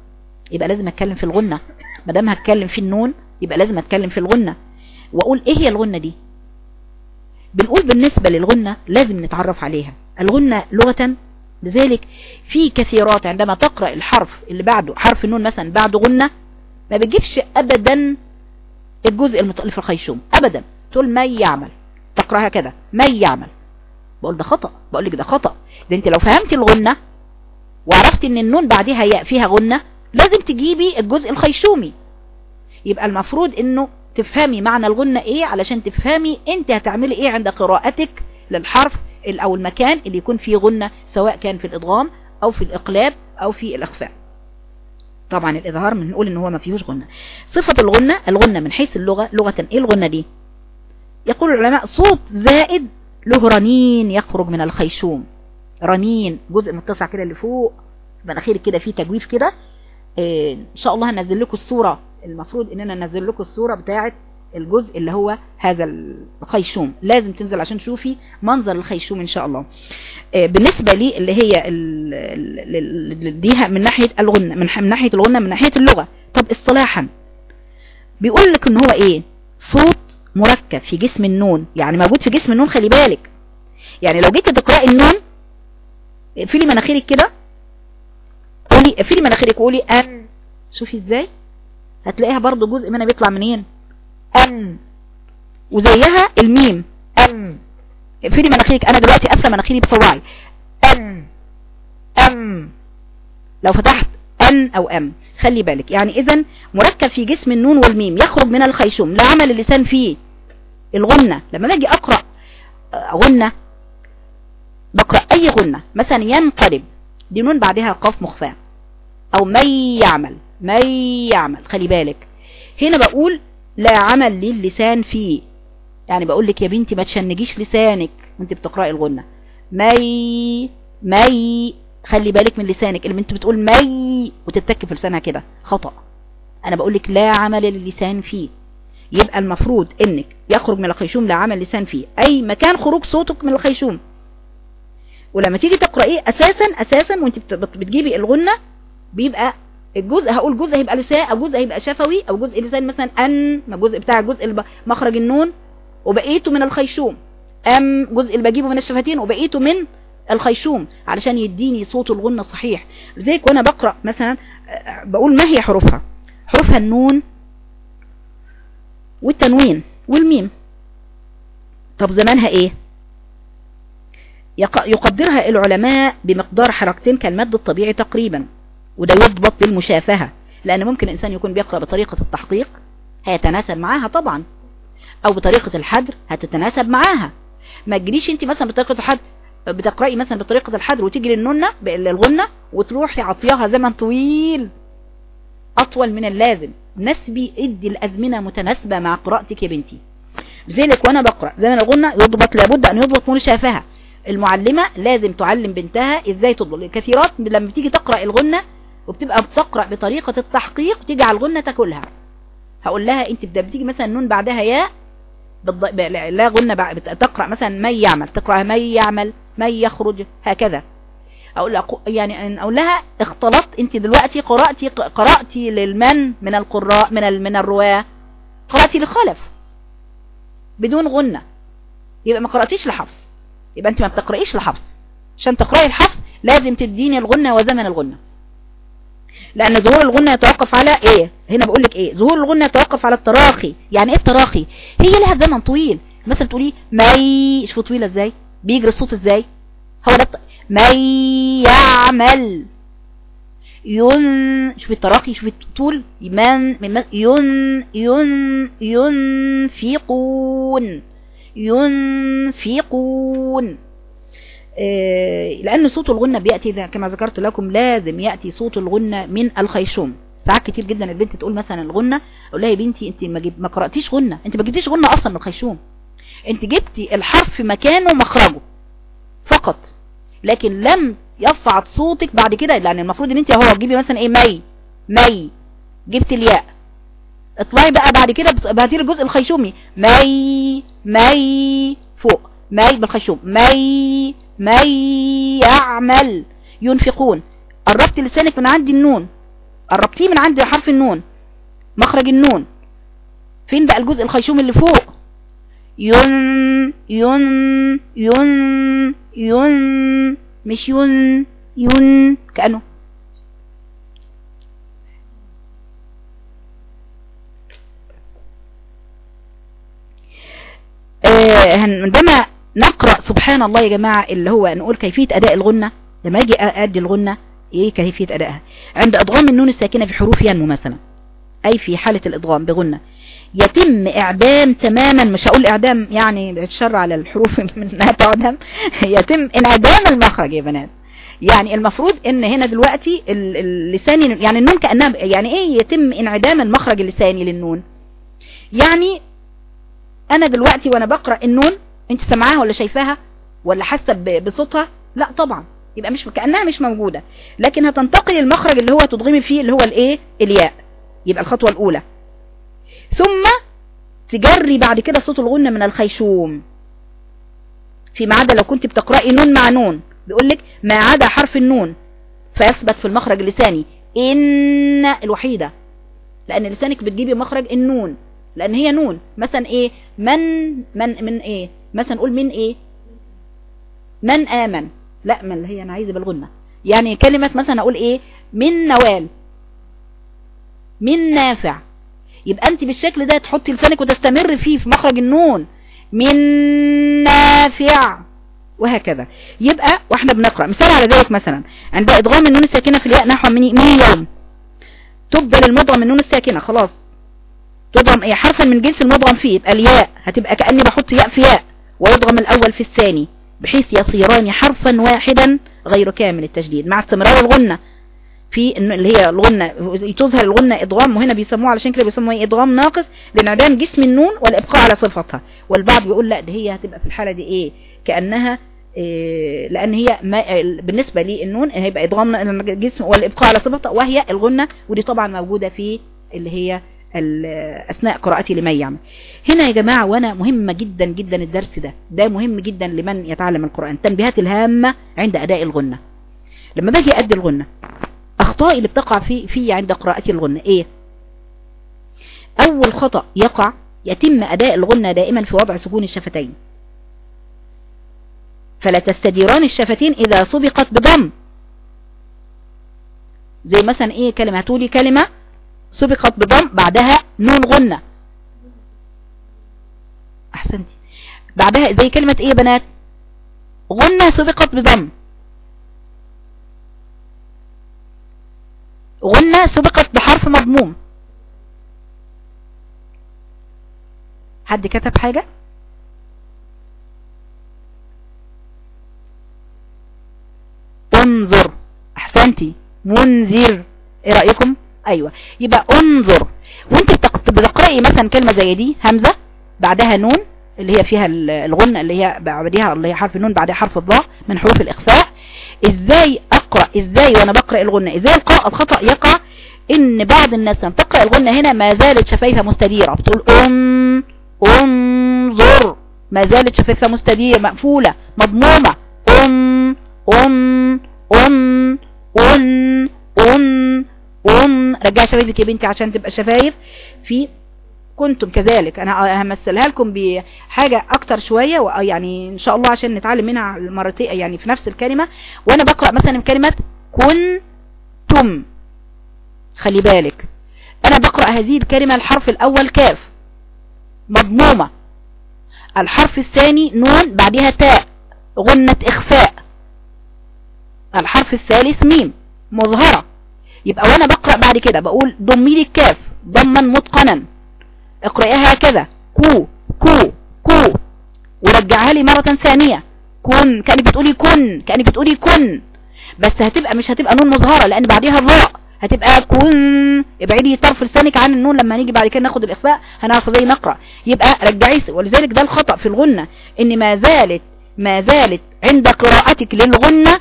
يبقى لازم أتكلم في الغنة. مادام هتكلم في النون يبقى لازم أتكلم في الغنة. وأقول إيه هي الغنة دي؟ بنقول بالنسبة للغنة لازم نتعرف عليها. الغنة لغة لذلك في كثيرات عندما تقرأ الحرف اللي بعده حرف النون مثلا بعده غنة ما بتجيبش أبدا الجزء المتألف الخيشوم. أبدا. تقول ما يعمل. تقرأها كده. من يعمل؟ بقول ده خطأ. بقول لك ده خطأ. ده انت لو فهمتي الغنة وعرفت ان النون بعدها ياء فيها غنة لازم تجيبي الجزء الخيشومي. يبقى المفروض انه تفهمي معنى الغنة إيه علشان تفهمي انت هتعملي إيه عند قراءتك للحرف أو المكان اللي يكون فيه غنة سواء كان في الإدغام أو في الإقلاب أو في الإخفاء. طبعا الإظهار بنقول إن هو ما فيهوش غنة. صفة الغنة الغنة من حيث اللغة لغة إيه الغنة دي؟ يقول العلماء صوت زائد له رنين يخرج من الخيشوم. رنين جزء متسع كده اللي فوق مناخيرك كده فيه تجويف كده. إيه إن شاء الله هنزل لكم الصورة. المفروض إننا ننزل لكم الصورة بتاعه الجزء اللي هو هذا الخيشوم. لازم تنزل عشان تشوفي منظر الخيشوم إن شاء الله. إيه بالنسبة لي اللي هي دي من ناحية الغنة من ناحية الغنة من ناحية اللغة. طب اصطلاحا. بيقول لك إن هو إيه؟ صوت مركب في جسم النون يعني موجود في جسم النون خلي بالك. يعني لو جيت تقرأي النون اقفلي مناخيرك كده؟ قولي اقفلي مناخيرك وقولي أن. شوفي إزاي. هتلاقيها برضو جزء منها بيطلع منين؟ أن. وزيها الميم. أن. اقفلي مناخيرك. أنا دلوقتي قافلة مناخيري بصوابعي. أن. أم. لو فتحت أن أو أم. خلي بالك. يعني اذا مركب في جسم النون والميم. يخرج من الخيشوم. لا عمل اللسان فيه. الغنة. لما باجي أقرأ غنة بقرأ أي غنة. مثلا ينقلب دي نون بعدها قاف مخفاة. أو من يعمل من يعمل خلي بالك. هنا بقول لا عمل للسان فيه. يعني بقول لك يا بنتي ما تشنجيش لسانك وانت بتقرأي الغنة. مي مي خلي بالك من لسانك. اللي انت بتقول مي وتتك في لسانها كده خطأ. أنا بقول لك لا عمل للسان فيه. يبقى المفروض إنك يخرج من الخيشوم لا عمل لسان فيه. أي مكان خروج صوتك من الخيشوم. ولما تيجي تقرأيه أساسا أساسا وأنت بتجيبي الغنة بيبقى الجزء هقول جزء هيبقى لسان أو جزء هيبقى شفوي أو جزء لسان مثلا أن الجزء بتاع جزء مخرج النون وبقيته من الخيشوم. أم جزء اللي بجيبه من الشفتين وبقيته من الخيشوم علشان يديني صوت الغنة صحيح. زيك وأنا بقرأ مثلا بقول ما هي حروفها؟ حروفها النون والتنوين والميم. طب زمانها إيه؟ يقدرها العلماء بمقدار حركتين كالمد الطبيعي تقريبا وده يضبط بالمشافهة لأن ممكن الانسان يكون بيقرأ بطريقة التحقيق هيتناسب معاها طبعا أو بطريقة الحدر هتتناسب معاها. ما تجريش أنت مثلا بطريقة الحدر بتقرأي مثلا بطريقة الحدر وتجري النونة للغنة وتروحي عطياها زمن طويل أطول من اللازم. نسبي إدي الأزمنة متناسبة مع قراءتك يا بنتي. لذلك وأنا بقرأ. زمن الغنة يضبط لابد أن يضبط مشافهة المعلمة لازم تعلم بنتها إزاي تضبط. الكثيرات لما بتيجي تقرأ الغنة وبتبقى بتقرأ بطريقة التحقيق تيجي على الغنة تاكلها. هقول لها أنت بتيجي مثلا نون بعدها ياء. لا غنة تقرأ مثلا من يعمل تقرأ من يعمل من يخرج هكذا. أقول يعني أقول لها اختلطت أنت دلوقتي قرأتي قرأتي للمن من القراء من من الرواة قرأتي لخلف بدون غنة. يبقى ما قرأتيش لحفص. يبقى أنت ما بتقرأيش لحفص. عشان تقرأي الحفص لازم تديني الغنة وزمن الغنة. لأن ظهور الغنة يتوقف على إيه؟ هنا بقول لك إيه؟ ظهور الغنة يتوقف على التراخي. يعني إيه التراخي؟ هي لها زمن طويل. مثلا تقولي مي شوفوا طويلة إزاي؟ بيجري الصوت إزاي؟ هو ده من يعمل. ين شوفي التراخي شوفي الطول. من من ين ين ينفقون. ينفقون. لأن صوت الغنة بيأتي كما ذكرت لكم لازم يأتي صوت الغنة من الخيشوم. ساعات كتير جدا البنت تقول مثلا الغنة أقول لها يا بنتي أنت ما, ما قرأتيش غنة. أنت ما جبتيش غنة أصلا من الخيشوم. أنت جبتي الحرف مكانه ومخرجه فقط. لكن لم يصعد صوتك بعد كده لأن المفروض إن أنت أهو تجيبي مثلا إيه مي مي جبت الياء. اطلعي بقى بعد كده بهاتي الجزء الخيشومي. مي مي فوق. مي بالخيشوم. مي مي يعمل ينفقون. قربت لسانك من عند النون. قربتيه من عند حرف النون. مخرج النون. فين بقى الجزء الخيشوم اللي فوق؟ ين ين ين ين مش ين ين كأنه. آه، عندما نقرأ سبحان الله يا جماعة اللي هو نقول كيفية أداء الغنة لما أجي أدي الغنة إيه كيفية أدائها؟ عند أضغام النون الساكنة في حروف ينمو مثلا. أي في حالة الإضغام بغنة يتم إعدام تماما مش هقول إعدام يعني الشر على الحروف من إنها تعدم يتم إنعدام المخرج يا بنات. يعني المفروض إن هنا دلوقتي اللساني يعني النون كأنها يعني إيه يتم إنعدام المخرج اللساني للنون؟ يعني أنا دلوقتي وأنا بقرأ النون أنت سمعاها ولا شايفاها ولا حاسة بصوتها؟ لا طبعا. يبقى مش كأنها مش موجودة. لكن هتنتقل المخرج اللي هو تضغمي فيه اللي هو الإيه؟ الياء. يبقى الخطوة الأولى. ثم تجري بعد كده صوت الغنة من الخيشوم. فيما عدا لو كنت بتقرأي نون مع نون بيقول لك ما عدا حرف النون فيثبت في المخرج اللساني إن الوحيدة. لأن لسانك بتجيبي مخرج النون لأن هي نون. مثلا إيه؟ من من من إيه؟ مثلا نقول من إيه؟ من آمن. لا من اللي هي أنا عايزة بالغنة يعني كلمة مثلا أقول إيه؟ من نوال. من نافع. يبقى أنت بالشكل ده تحطي لسانك وتستمر فيه في مخرج النون. من نافع. وهكذا. يبقى وإحنا بنقرأ. مثال على ذلك مثلا. عند إدغام النون الساكنة في الياء نحو من يوم تبدل المضغم النون الساكنة. خلاص. تضغم إيه؟ حرفا من جنس المضغم فيه. يبقى الياء. هتبقى كأني بحط ياء في ياء. ويضغم الأول في الثاني. بحيث يصيران حرفا واحدا غير كامل التجديد مع استمرار الغنة. في اللي هي الغنة تظهر الغنة ادغام وهنا بيسموه علشان كده بيسموه إيه؟ ادغام ناقص لانعدام جسم النون والإبقاء على صفتها. والبعض بيقول لا ده هي هتبقى في الحالة دي إيه؟ كأنها إيه لأن هي ما بالنسبة للنون هيبقى ادغام الجسم والإبقاء على صفتها وهي الغنة ودي طبعا موجودة في اللي هي اثناء قراءتي لمن يعمل. هنا يا جماعة وأنا مهمة جدا جدا الدرس ده. ده مهم جدا لمن يتعلم القرآن. تنبيهات الهامة عند أداء الغنة. لما باجي أدي الغنة اخطائي اللي بتقع في في عند قراءتي الغنة. إيه؟ أول خطأ يقع يتم أداء الغنة دائما في وضع سكون الشفتين. فلا تستديران الشفتين إذا سبقت بضم. زي مثلا إيه كلمة؟ هتقولي كلمة سبقت بضم بعدها نون غنة. أحسنتي. بعدها زي كلمة يا بنات؟ غنة سبقت بضم. غنة سبقت بحرف مضموم. حد كتب حاجة؟ انظر. أحسنتي. منذر. إيه رأيكم؟ أيوه. يبقى انظر. وانت بتقرأي مثلا كلمة زي دي همزة بعدها نون اللي هي فيها الغنة اللي هي بعدها اللي هي حرف النون بعدها حرف الضاء من حروف الإخفاء. إزاي أقرأ إزاي وأنا بقرأ الغنة؟ إزاي الخطأ يقع إن بعض الناس لما تقرأ الغنة هنا ما زالت شفايفها مستديرة. بتقول أم انظر. ما زالت شفايفها مستديرة مقفولة مضمومة. أم أم أم أم أم أم. رجع شفايفك يا بنتي عشان تبقى شفايف في كنتم كذلك. أنا همثلها لكم بحاجة أكتر شوية يعني إن شاء الله عشان نتعلم منها مرتين يعني في نفس الكلمة. وأنا بقرأ مثلا كلمة كنتم. خلي بالك. أنا بقرأ هذه الكلمة الحرف الأول كاف. مضمومة. الحرف الثاني نون بعدها تاء. غنة إخفاء. الحرف الثالث ميم. مظهرة. يبقى وأنا بقرأ بعد كده بقول ضمي لي الكاف ضما متقنا. اقرأيها هكذا. كو كو كو. ورجعها لي مرة ثانية. كن كأنك بتقولي كن كأنك بتقولي كن. بس هتبقى مش هتبقى نون مظهرة لأن بعديها الراء هتبقى كن. ابعدي طرف لسانك عن النون. لما نيجي بعد كده ناخد الإخفاء هنعرف إزاي نقرأ. يبقى رجعي ولذلك ده الخطأ في الغنة. إن ما زالت ما زالت عند قراءتك للغنة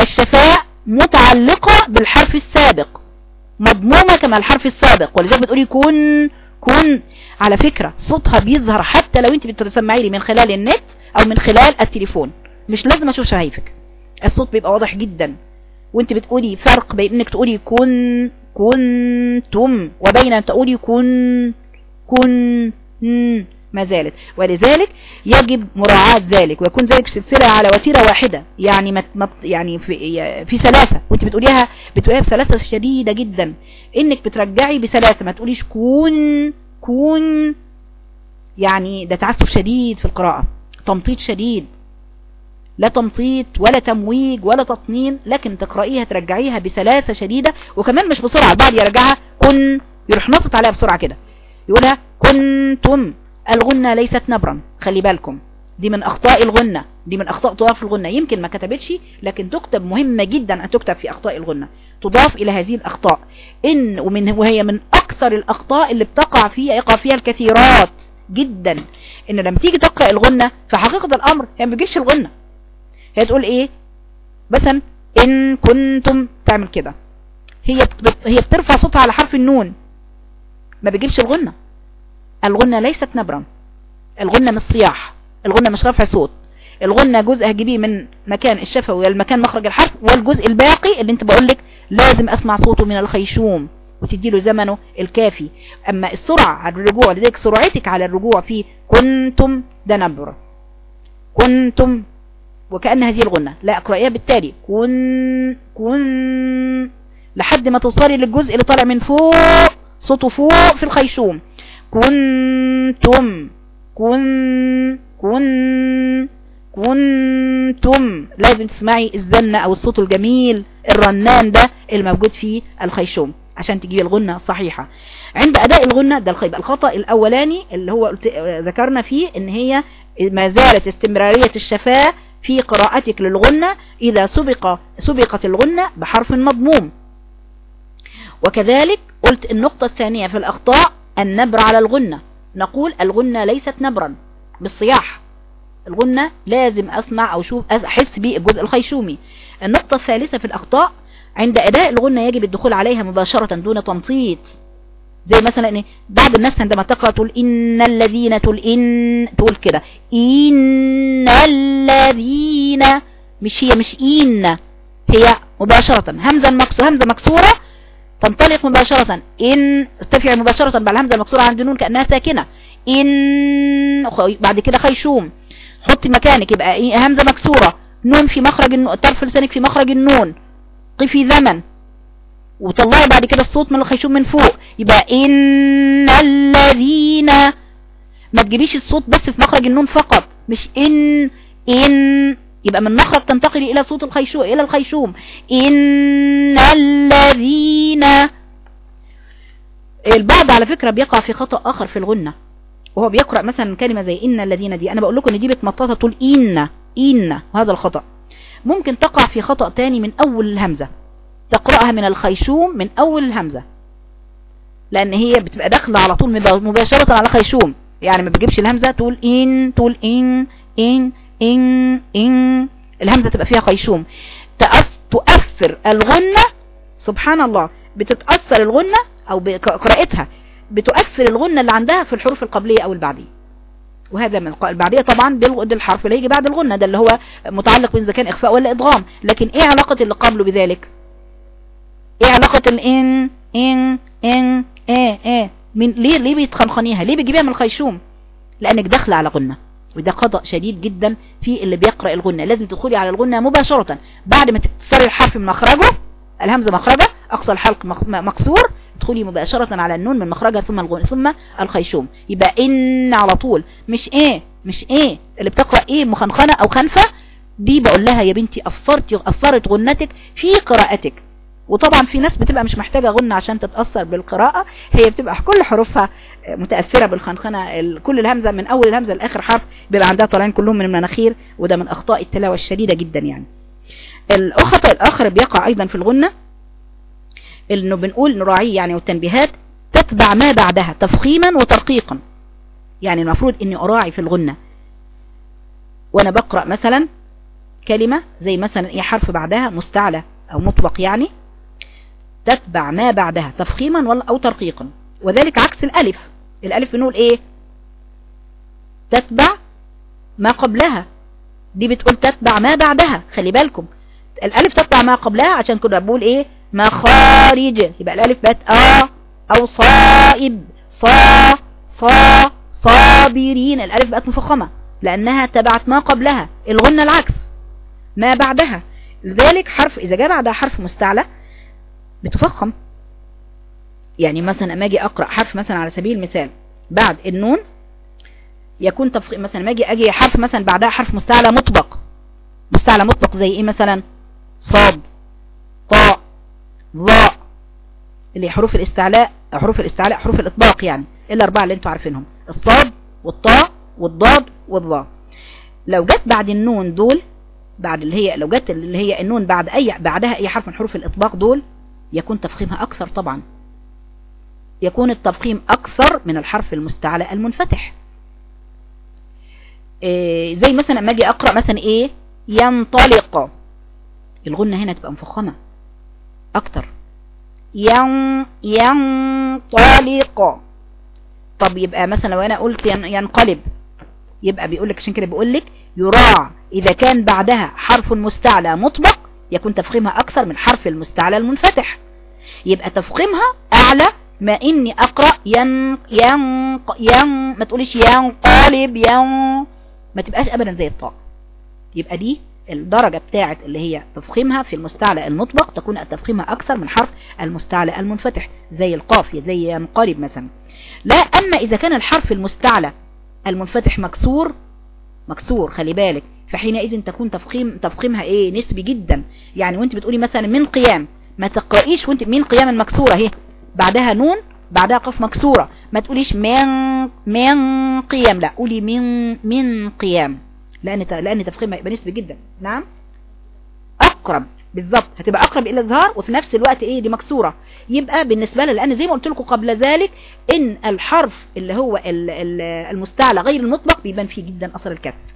الشفاء متعلقة بالحرف السابق. مضمومة كما الحرف السابق. ولذلك بتقولي كن كن على فكرة صوتها بيظهر حتى لو انت بتسمعي لي من خلال النت أو من خلال التليفون. مش لازم أشوف شفايفك الصوت بيبقى واضح جدا. وانت بتقولي فرق بين إنك تقولي كن كنتم وبين أن تقولي كن كن ما زالت. ولذلك يجب مراعاة ذلك ويكون ذلك سلسلة على وتيرة واحدة. يعني مت يعني في, في سلاسة. وانت بتقوليها بتقوليها بسلاسة شديدة جدا. إنك بترجعي بسلاسة. ما تقوليش كون كون. يعني ده تعسف شديد في القراءة. تمطيط شديد. لا تمطيط ولا تمويج ولا تطنين لكن تقرأيها ترجعيها بسلاسة شديدة. وكمان مش بسرعة البعض يرجعها كن يروح نطط عليها بسرعة كده. يقولها كنتم. الغنة ليست نبرا. خلي بالكم. دي من أخطاء الغنة. دي من أخطاء تضاف الغنة. يمكن ما كتبتش لكن تكتب مهمة جدا أن تكتب في أخطاء الغنة. تضاف إلى هذه الأخطاء. إن ومن وهي من أكثر الأخطاء اللي بتقع فيها يقع فيها الكثيرات جدا. إن لما تيجي تقرأ الغنة في حقيقة الأمر هي ما بتجيش الغنة. هي تقول إيه؟ مثلا إن كنتم تعمل كده. هي هي بترفع صوتها على حرف النون. ما بيجيبش الغنة. الغنة ليست نبرا. الغنة مش صياح الغنة مش رفع صوت. الغنة جزء هجيبيه من مكان الشفوي المكان مخرج الحرف والجزء الباقي اللي انت بقولك لازم اسمع صوته من الخيشوم وتديله زمنه الكافي. أما السرعة على الرجوع لذلك سرعتك على الرجوع في كنتم ده نبر. كنتم وكأن هذه الغنة لا اقرأيها بالتالي. كن كن. لحد ما توصلي للجزء اللي طالع من فوق صوته فوق في الخيشوم. كنتم. كن كن كنتم. لازم تسمعي الزنة أو الصوت الجميل الرنان ده الموجود في الخيشوم عشان تجيبي الغنة صحيحة. عند أداء الغنة ده الخيب الخطأ الأولاني اللي هو ذكرنا فيه إن هي ما زالت استمرارية الشفاه في قراءتك للغنة إذا سبق سبقت الغنة بحرف مضموم. وكذلك قلت النقطة الثانية في الأخطاء النبر على الغنة. نقول الغنة ليست نبرا بالصياح. الغنة لازم أسمع أو شوف أحس بالجزء الخيشومي. النقطة الثالثة في الأخطاء عند أداء الغنة يجب الدخول عليها مباشرة دون تمطيط زي مثلا إن بعض الناس عندما تقرأ تقول إن الذين تقول إن تقول كده. إن الذين مش هي مش إن هي مباشرة. همزة مكسورة همزة مكسورة تنطلق مباشرة. إن ترتفع مباشرة. بعد الهمزة المكسورة عند النون كأنها ساكنة. إن بعد كده خيشوم. حطي مكانك. يبقى إيه؟ همزة مكسورة. نون في مخرج النون طرف لسانك في مخرج النون. قفي زمن. وطلعي بعد كده الصوت من الخيشوم من فوق. يبقى إن الذين ما تجيبيش الصوت بس في مخرج النون فقط. مش إن إن. يبقى من مخرج تنتقل إلى صوت الخيشوم إلى الخيشوم. إن الذين البعض على فكرة بيقع في خطأ آخر في الغنة. وهو بيقرأ مثلا كلمة زي إن الذين دي. أنا بقول لكم إن دي بتمططها تقول إن إن وهذا الخطأ. ممكن تقع في خطأ تاني من أول الهمزة. تقرأها من الخيشوم من أول الهمزة. لأن هي بتبقى داخلة على طول مباشرة على خيشوم. يعني ما بتجيبش الهمزة تقول إن تقول إن إن إن إن. الهمزة تبقى فيها خيشوم تؤثر الغنة سبحان الله بتتأثر الغنة أو بقراءتها بتؤثر الغنة اللي عندها في الحروف القبلية أو البعدية. وهذا من البعدية طبعا ده الحرف اللي هيجي بعد الغنة ده اللي هو متعلق بين إذا كان إخفاء ولا إدغام. لكن إيه علاقة اللي قبله بذلك؟ إيه علاقة الإن إن إن إيه إيه؟ من ليه ليه بيتخنخنيها؟ ليه بيجيبها من الخيشوم لأنك داخلة على غنة. وده خطأ شديد جدا في اللي بيقرأ الغنة. لازم تدخلي على الغنة مباشرة. بعد ما تكسري الحرف من مخرجه الهمزة مخرجة أقصى الحلق مكسور ادخلي مباشرة على النون من مخرجها ثم الغنة ثم الخيشوم. يبقى إن على طول. مش إيه مش إيه. اللي بتقرأ إيه مخنخنة أو خنفة دي بقول لها يا بنتي أفرتي أفرت غنتك في قراءتك. وطبعا في ناس بتبقى مش محتاجة غنة عشان تتأثر بالقراءة هي بتبقى كل حروفها متأثرة بالخنخنة كل الهمزة من أول الهمزة لآخر حرف بيبقى عندها طالعين كلهم من المناخير وده من أخطاء التلاوة الشديدة جدا يعني. الخطأ الآخر بيقع أيضا في الغنة إنه بنقول نراعيه يعني والتنبيهات تتبع ما بعدها تفخيما وترقيقا. يعني المفروض إني أراعي في الغنة وأنا بقرأ مثلا كلمة زي مثلا إيه حرف بعدها مستعلى أو مطبق يعني تتبع ما بعدها تفخيما ولا أو ترقيقا. وذلك عكس الألف. الألف بنقول إيه؟ تتبع ما قبلها. دي بتقول تتبع ما بعدها. خلي بالكم. الألف تتبع ما قبلها عشان كنا بقول إيه؟ مخارج. يبقى الألف بقت آ أو صائب صا صا صابرين. الألف بقت مفخمة. لأنها تبعت ما قبلها. الغنة العكس. ما بعدها. لذلك حرف إذا جاء بعدها حرف مستعلى بتفخم. يعني مثلا أما أجي أقرأ حرف مثلا على سبيل المثال بعد النون يكون تفخيم مثلا ما أجي أجي حرف مثلا بعدها حرف مستعلى مطبق. مستعلى مطبق زي إيه مثلا؟ صاد طاء ظاء اللي حروف الاستعلاء حروف الاستعلاء حروف الاطباق يعني الأربعة اللي أنتوا عارفينهم. الصاد والطاء والضاد والظاء. لو جت بعد النون دول بعد اللي هي لو جت اللي هي النون بعد أي بعدها أي حرف من حروف الاطباق دول يكون تفخيمها أكثر طبعا. يكون التفخيم أكثر من الحرف المستعلى المنفتح. إيه زي مثلا أما أجي أقرأ مثلا إيه؟ ينطلق. الغنة هنا تبقى مفخمة أكتر ين ينطلق. طب يبقى مثلا لو أنا قلت ينقلب يبقى بيقول لك عشان كده بيقول لك يراع. إذا كان بعدها حرف مستعلى مطبق يكون تفخيمها أكثر من حرف المستعلى المنفتح. يبقى تفخيمها أعلى ما إني أقرأ ين ين ين ما تقوليش ينقلب ين ما تبقاش ابدا زي الطاء. يبقى دي الدرجة بتاعت اللي هي تفخيمها في المستعلى المطبق تكون تفخيمها أكثر من حرف المستعلى المنفتح زي القاف زي ينقلب مثلا. لا أما إذا كان الحرف المستعلى المنفتح مكسور مكسور خلي بالك فحينئذ تكون تفخيم تفخيمها إيه؟ نسبي جدا. يعني وأنت بتقولي مثلا من قيام. ما تقرأيش وأنت من قيام المكسورة أهي. بعدها نون بعدها قف مكسورة. ما تقوليش من من قيام. لا قولي من من قيام. لأن لأن تفخيمها يبقى نسبي جدا. نعم؟ أقرب. بالظبط هتبقى أقرب إلى الظهار وفي نفس الوقت إيه؟ دي مكسورة. يبقى بالنسبة لها لأن زي ما قلت لكم قبل ذلك إن الحرف اللي هو المستعلى غير المطلق بيبان فيه جدا أثر الكسر.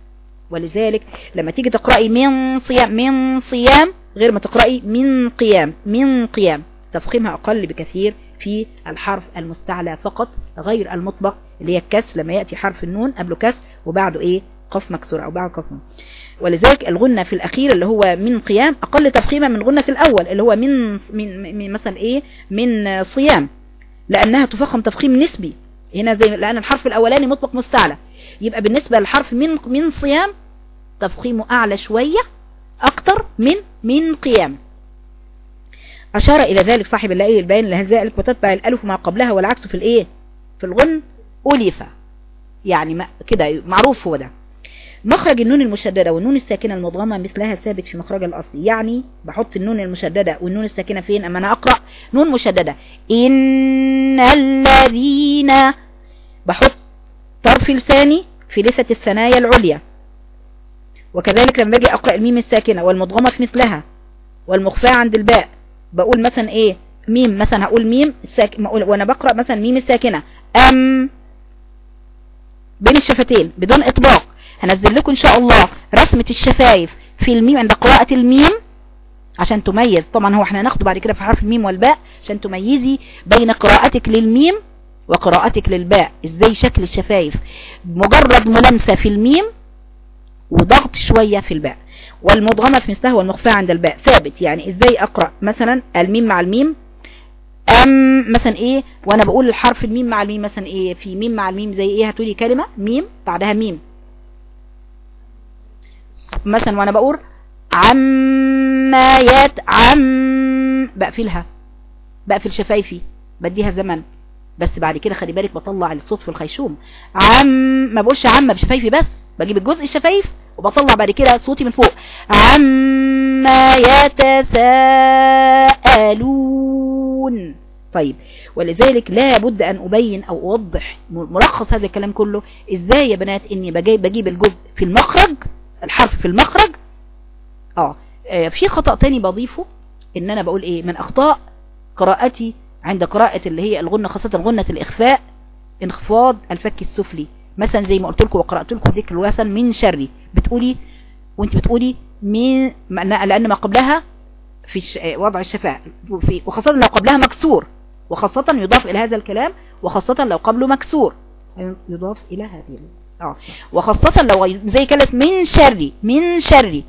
ولذلك لما تيجي تقرأي من صيام من صيام غير ما تقرأي من قيام من قيام. تفخيمها أقل بكثير في الحرف المستعلى فقط غير المطبق اللي هي الكسر لما يأتي حرف النون قبله كسر وبعده إيه؟ قف مكسور أو بعد قف ولذلك الغنة في الأخير اللي هو من قيام أقل تفخيما من غنة الأول اللي هو من, من, من مثلا إيه؟ من صيام. لأنها تفخم تفخيم نسبي. هنا زي لأن الحرف الأولاني مطبق مستعلى. يبقى بالنسبة للحرف من من صيام تفخيمه أعلى شوية أكتر من من قيام. أشار إلى ذلك صاحب لآلئ البيان بهذا وتتبع الألف ما قبلها والعكس في الإيه؟ في الغنن ألف. يعني كده معروف هو ده. مخرج النون المشددة والنون الساكنة المدغمة مثلها ثابت في مخرج الأصلي يعني بحط النون المشددة والنون الساكنة فين؟ أما أنا أقرأ نون مشددة. إن الذين بحط طرف لساني في لثة الثنايا العليا. وكذلك لما باجي أقرأ الميم الساكنة والمدغمة في مثلها والمخفاة عند الباء بقول مثلا إيه؟ ميم. مثلا هقول ميم الساك... وأنا بقرأ مثلا ميم الساكنة. أم بين الشفتين بدون إطباق. هنزل لكم إن شاء الله رسمة الشفايف في الميم عند قراءة الميم عشان تميز. طبعا هو إحنا هناخده بعد كده في حرف الميم والباء عشان تميزي بين قراءتك للميم وقراءتك للباء. إزاي شكل الشفايف؟ مجرد ملامسة في الميم وضغط شوية في الباء. والمدغمة في مثلها والمخفى عند الباء. ثابت. يعني إزاي أقرأ مثلا الميم مع الميم؟ أم مثلا إيه؟ وأنا بقول الحرف الميم مع الميم مثلا إيه؟ في ميم مع الميم زي إيه؟ هتقولي كلمة ميم بعدها ميم. مثلا وأنا بقول عما يت عم بقفلها بقفل شفايفي بديها زمن. بس بعد كده خلي بالك بطلع الصوت في الخيشوم. عم ما بقولش عم بشفايفي بس بجيب الجزء الشفايف وبطلع بعد كده صوتي من فوق. عما يتساءلون طيب ولذلك لا بد أن أبين أو أوضح ملخص هذا الكلام كله. إزاي يا بنات إني بجيب الجزء في المخرج الحرف في المخرج. آه. في خطأ تاني بضيفه إن أنا بقول إيه؟ من اخطاء قراءتي عند قراءة اللي هي الغنة خاصة غنة الإخفاء انخفاض الفك السفلي. مثلا زي ما قلت لكم وقرأت لكم ذكر الوثن من شري. بتقولي وأنت بتقولي من لأن ما قبلها في وضع الشفاء. وخاصة لو قبلها مكسور. وخاصة يضاف إلى هذا الكلام وخاصة لو قبله مكسور. يضاف إلى هذه آه. وخاصة لو زي كلمة من شري من شري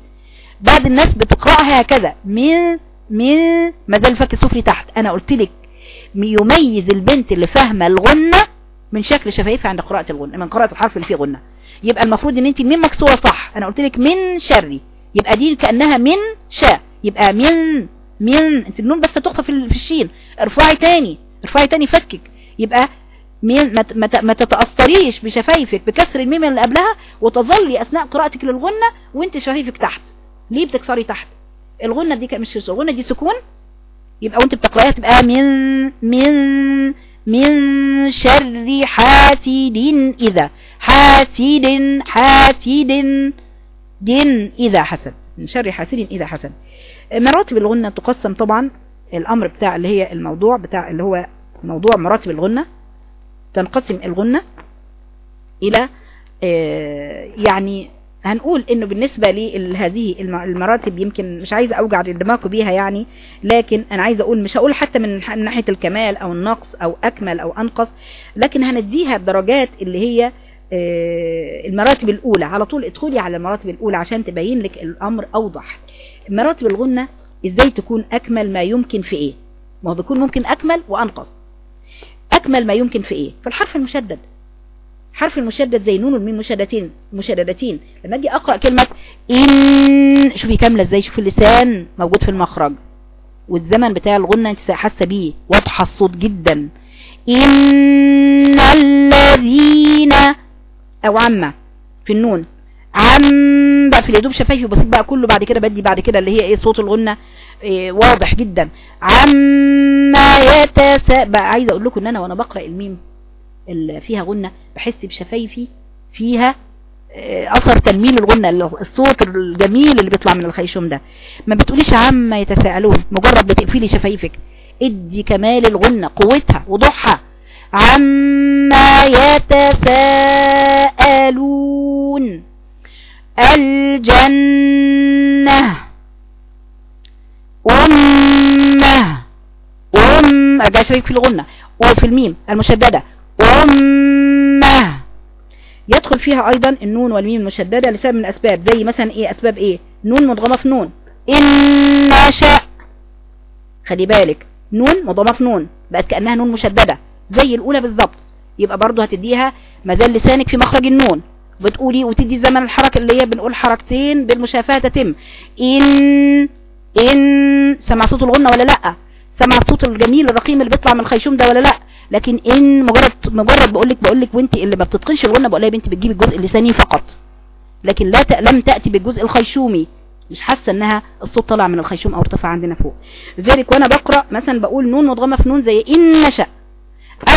بعض الناس بتقرأها هكذا من من ما زال الفك السفلي تحت. أنا قلت لك يميز البنت اللي فاهمة الغنة من شكل شفايفها عند قراءة الغنة من قراءة الحرف اللي فيه غنة. يبقى المفروض إن انت الميم مكسورة صح. أنا قلت لك من شري يبقى دي كأنها من شاء يبقى من من. أنت النون بس تخفى في الشين. ارفعي تاني. ارفعي تاني فكك. يبقى ما تتأثريش بشفايفك بكسر الميم اللي قبلها وتظلي أثناء قراءتك للغنة وانت شفايفك تحت. ليه بتكسري تحت؟ الغنة دي مش الغنة دي سكون. يبقى وانت بتقرأيها تبقى من من من شر حاسد إذا. حاسد حاسد دين إذا حسد. من شر حاسد إذا حسد. مراتب الغنة تقسم طبعا الأمر بتاع اللي هي الموضوع بتاع اللي هو موضوع مراتب الغنة. تنقسم الغنة إلى آه، يعني هنقول إنه بالنسبة لهذه المراتب يمكن مش عايزة أوجع دماغكم بيها يعني لكن أنا عايزة أقول مش هقول حتى من ناحية الكمال أو النقص أو أكمل أو أنقص لكن هنديها الدرجات اللي هي آه، المراتب الأولى. على طول ادخلي على المراتب الأولى عشان تبين لك الأمر أوضح. مراتب الغنة إزاي تكون أكمل ما يمكن في إيه؟ ما هو بيكون ممكن أكمل وأنقص. أكمل ما يمكن في إيه؟ في الحرف المشدد. حرف المشدد زي نون والميم مشددتين مشددتين. لما أجي أقرأ كلمة إن شوفي كاملة إزاي؟ شوفي اللسان موجود في المخرج. والزمن بتاع الغنه انت حاسة بيه. واضحة الصوت جدا. إن الذين أو عم في النون. عم بقى في اليدوب شفايفي وبسيط بقى كله بعد كده بدي بعد كده اللي هي إيه؟ صوت الغنه إيه واضح جدا. عما يتسا بقى عايزه أقول لكم إن أنا وأنا بقرأ الميم اللي فيها غنة بحس بشفايفي فيها آه، أثر تنميل اللي- الصوت الجميل اللي بيطلع من الخيشوم ده. ما بتقوليش عما يتساءلون مجرد بتقفلي شفايفك. ادي كمال الغنة قوتها وضوحها. عما يتساءلون الجنة أمة أم أرجع شوية في الغنة. وفي الميم المشددة. أمة يدخل فيها أيضا النون والميم المشددة لسبب من الأسباب. زي مثلا إيه؟ أسباب إيه؟ نون مضغمة في نون. إن شاء خلي بالك. نون مضغمة في نون. بقت كأنها نون مشددة. زي الأولى بالظبط. يبقى برضو هتديها مازال لسانك في مخرج النون. بتقولي وتدي زمن الحركة اللي هي بنقول حركتين بالمشافهة تتم. إن إن سمع صوت الغنة ولا لأ؟ سمع الصوت الجميل الرقيم اللي بيطلع من الخيشوم ده ولا لأ؟ لكن إن مجرد مجرد بقول لك بقول لك وانت اللي ما بتتقنش الغنة بقول لها يا بنتي بتجيبي الجزء اللساني فقط. لكن لا. لم تأتي بالجزء الخيشومي. مش حاسة إنها الصوت طلع من الخيشوم أو ارتفع عندنا فوق. لذلك وأنا بقرأ مثلا بقول نون مدغمة في نون زي إن نشأ.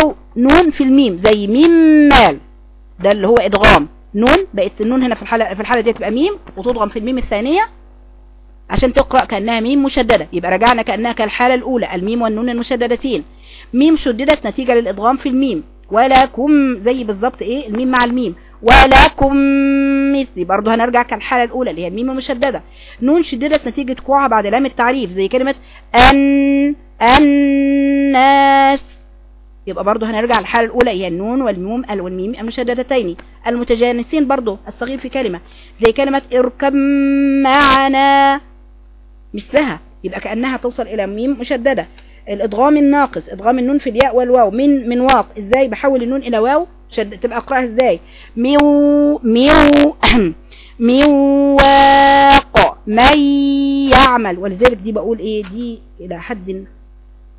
أو نون في الميم زي من مال. ده اللي هو ادغام نون بقت النون هنا في الحاله في الحالة دي تبقى ميم وتدغم في الميم الثانية. عشان تقرأ كأنها ميم مشددة. يبقى رجعنا كأنها كالحالة الأولى الميم والنون المشددتين. ميم شددت نتيجة للإدغام في الميم. ولكم زي بالظبط إيه؟ الميم مع الميم. ولكم مثلي برضه هنرجع كالحالة الأولى اللي هي الميم المشددة. نون شددت نتيجة وقوعها بعد لام التعريف زي كلمة أن الناس يبقى برضه هنرجع للحالة الأولى هي النون والميم والميم المشددتين. المتجانسين برضه الصغير في كلمة زي كلمة اركب معنا. مثلها. يبقى كأنها توصل إلى ميم مشددة. الادغام الناقص ادغام النون في الياء والواو. من من واق إزاي بحول النون إلى واو؟ شد تبقى أقرأها إزاي؟ ميو ميو ميواق من يعمل؟ ولذلك دي بقول إيه؟ دي إلى حد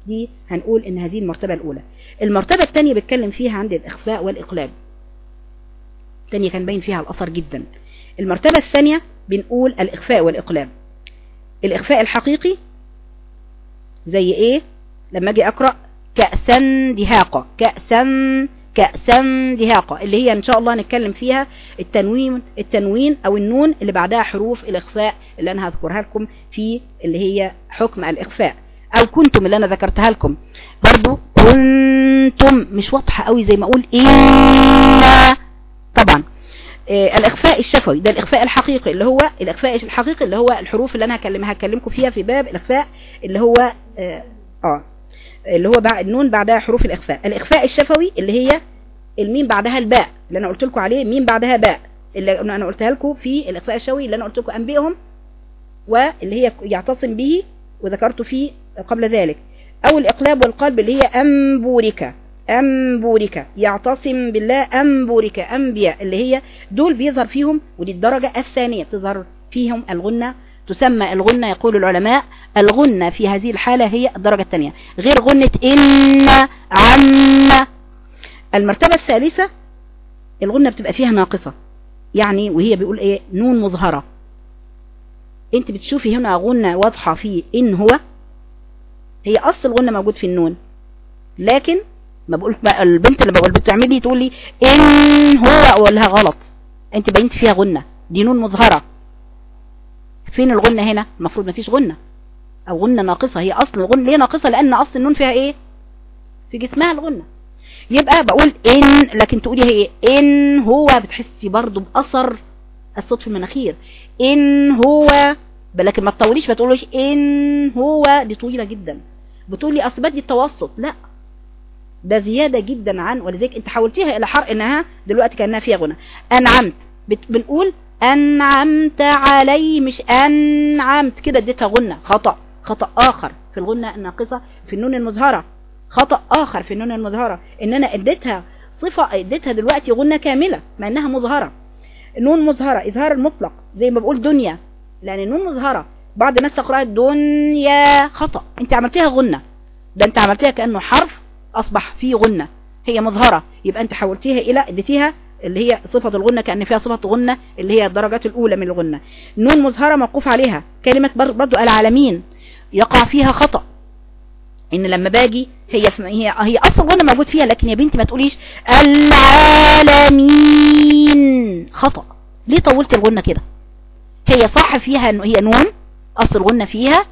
دي هنقول إن هذه المرتبة الأولى. المرتبة الثانية بتكلم فيها عند الإخفاء والإقلاب. الثانية كان باين فيها الأثر جدا. المرتبة الثانية بنقول الإخفاء والإقلاب. الإخفاء الحقيقي زي إيه؟ لما أجي أقرأ كأسا دهاقة كأسا كأسا دهاقة اللي هي إن شاء الله هنتكلم فيها التنوين التنوين أو النون اللي بعدها حروف الإخفاء اللي أنا هذكرها لكم في اللي هي حكم الإخفاء. أو كنتم اللي أنا ذكرتها لكم. برضو كنتم مش واضحة قوي زي ما أقول إنا طبعا. الإخفاء الشفوي ده الإخفاء الحقيقي اللي هو الإخفاء الحقيقي؟ اللي هو الحروف اللي أنا هكلمها هكلمكم فيها في باب الإخفاء اللي هو آه, آه اللي هو بعد النون بعدها حروف الإخفاء. الإخفاء الشفوي اللي هي الميم بعدها الباء اللي أنا قلت لكم عليه ميم بعدها باء اللي أنا قلتها لكم في الإخفاء الشفوي اللي أنا قلت لكم أنبئهم واللي هي يعتصم به وذكرت فيه قبل ذلك. أو الإقلاب والقلب اللي هي أن بورك أن بورك. يعتصم بالله أن بورك. أنبياء اللي هي دول بيظهر فيهم ودي الدرجة الثانية بتظهر فيهم الغنة تسمى الغنة يقول العلماء. الغنة في هذه الحالة هي الدرجة الثانية. غير غنة إن عم المرتبة الثالثة الغنة بتبقى فيها ناقصة. يعني وهي بيقول إيه؟ نون مظهرة. أنت بتشوفي هنا غنة واضحة في إن هو هي أصل الغنة موجود في النون. لكن ما بقول البنت اللي بقول بتعملي تقول لي إن هو أقول لها غلط. أنت بينت فيها غنة. دي نون مظهرة. فين الغنة هنا؟ المفروض ما فيش غنة. أو غنة ناقصة. هي أصل الغنة ليه ناقصة لأن أصل النون فيها إيه؟ في جسمها الغنة. يبقى بقول إن لكن تقولي هي إيه؟ إن هو بتحسي برضو بأثر الصوت في المناخير إن هو لكن ما تطوليش ما تقولوش إن هو. دي طويلة جدا. بتقولي اصل بدي التوسط. لا. ده زيادة جدا عن ولذلك أنت حولتيها إلى حرق إنها دلوقتي كأنها فيها غنى. أنعمت. بنقول أنعمت علي مش أنعمت. كده اديتها غنى. خطأ. خطأ آخر في الغنى الناقصة في النون المظهرة. خطأ آخر في النون المظهرة. إن أنا اديتها صفة اديتها دلوقتي غنى كاملة مع إنها مظهرة. نون مظهرة. إظهار المطلق. زي ما بقول دنيا. لأن النون مظهرة. بعض الناس تقرأ دنيا خطأ. أنت عملتيها غنى. ده أنت عملتيها كأنه حرف أصبح فيه غنة. هي مظهرة. يبقى أنت حولتيها إلى اديتيها اللي هي صفة الغنة كأن فيها صفة غنة اللي هي الدرجات الأولى من الغنة. نون مظهرة موقوف عليها. كلمة برضو العالمين. يقع فيها خطأ. إن لما باجي هي هي هي أصلا غنة موجود فيها لكن يا بنتي ما تقوليش العالمين. خطأ. ليه طولت الغنة كده؟ هي صح فيها هي نون. أصل الغنة فيها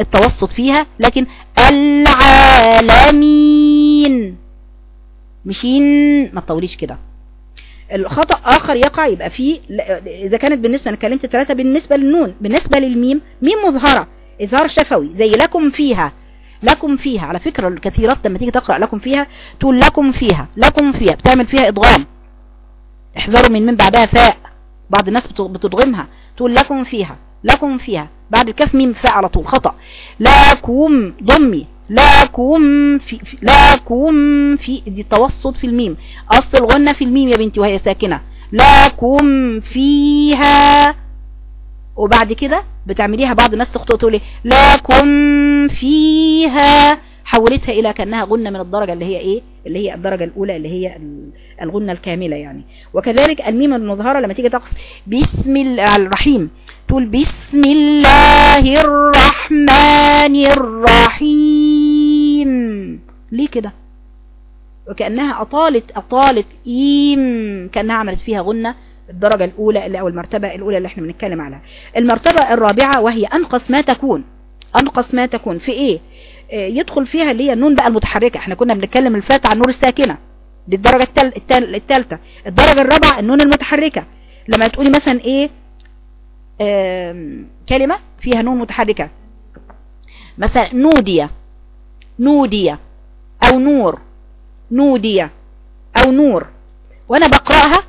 التوسط فيها لكن العالمين. مشين. ما تطوليش كده. الخطأ آخر يقع يبقى فيه إذا كانت بالنسبة أنا كلمت ثلاثة بالنسبة للنون. بالنسبة للميم ميم مظهرة. إظهار شفوي زي لكم فيها. لكم فيها. على فكرة الكثيرات لما تيجي تقرأ لكم فيها تقول لكم فيها. لكم فيها. بتعمل فيها إضغام. احذروا من من بعدها فاء. بعض الناس بتضغمها. تقول لكم فيها. لكم فيها. بعد الكاف ميم فاء على طول. خطأ. لكم ضمي. لكم في, لكم في دي التوسط في الميم. أصل الغنة في الميم يا بنتي وهي ساكنة. لكم فيها. وبعد كده بتعمليها بعض الناس تخطئ تقولي لكم فيها. حولتها إلى كأنها غنة من الدرجة اللي هي إيه؟ اللي هي الدرجة الأولى اللي هي الغنة الكاملة يعني. وكذلك الميم المظهرة لما تيجي تقف بسم الرحيم. تقول بسم الله الرحمن الرحيم. ليه كده؟ وكأنها أطالت أطالت إيم. كأنها عملت فيها غنة الدرجة الأولى أو المرتبة الأولى اللي إحنا بنتكلم عليها. المرتبة الرابعة وهي أنقص ما تكون. أنقص ما تكون. في إيه؟ يدخل فيها اللي هي النون بقى المتحركة. إحنا كنا بنتكلم الفات عن النور الساكنة. دي الدرجة الثالثة الدرجة الرابعة النون المتحركة. لما تقولي مثلا إيه كلمة فيها نون متحركة. مثلا نودية. نودية. أو نور. نودية. أو نور. وأنا بقرأها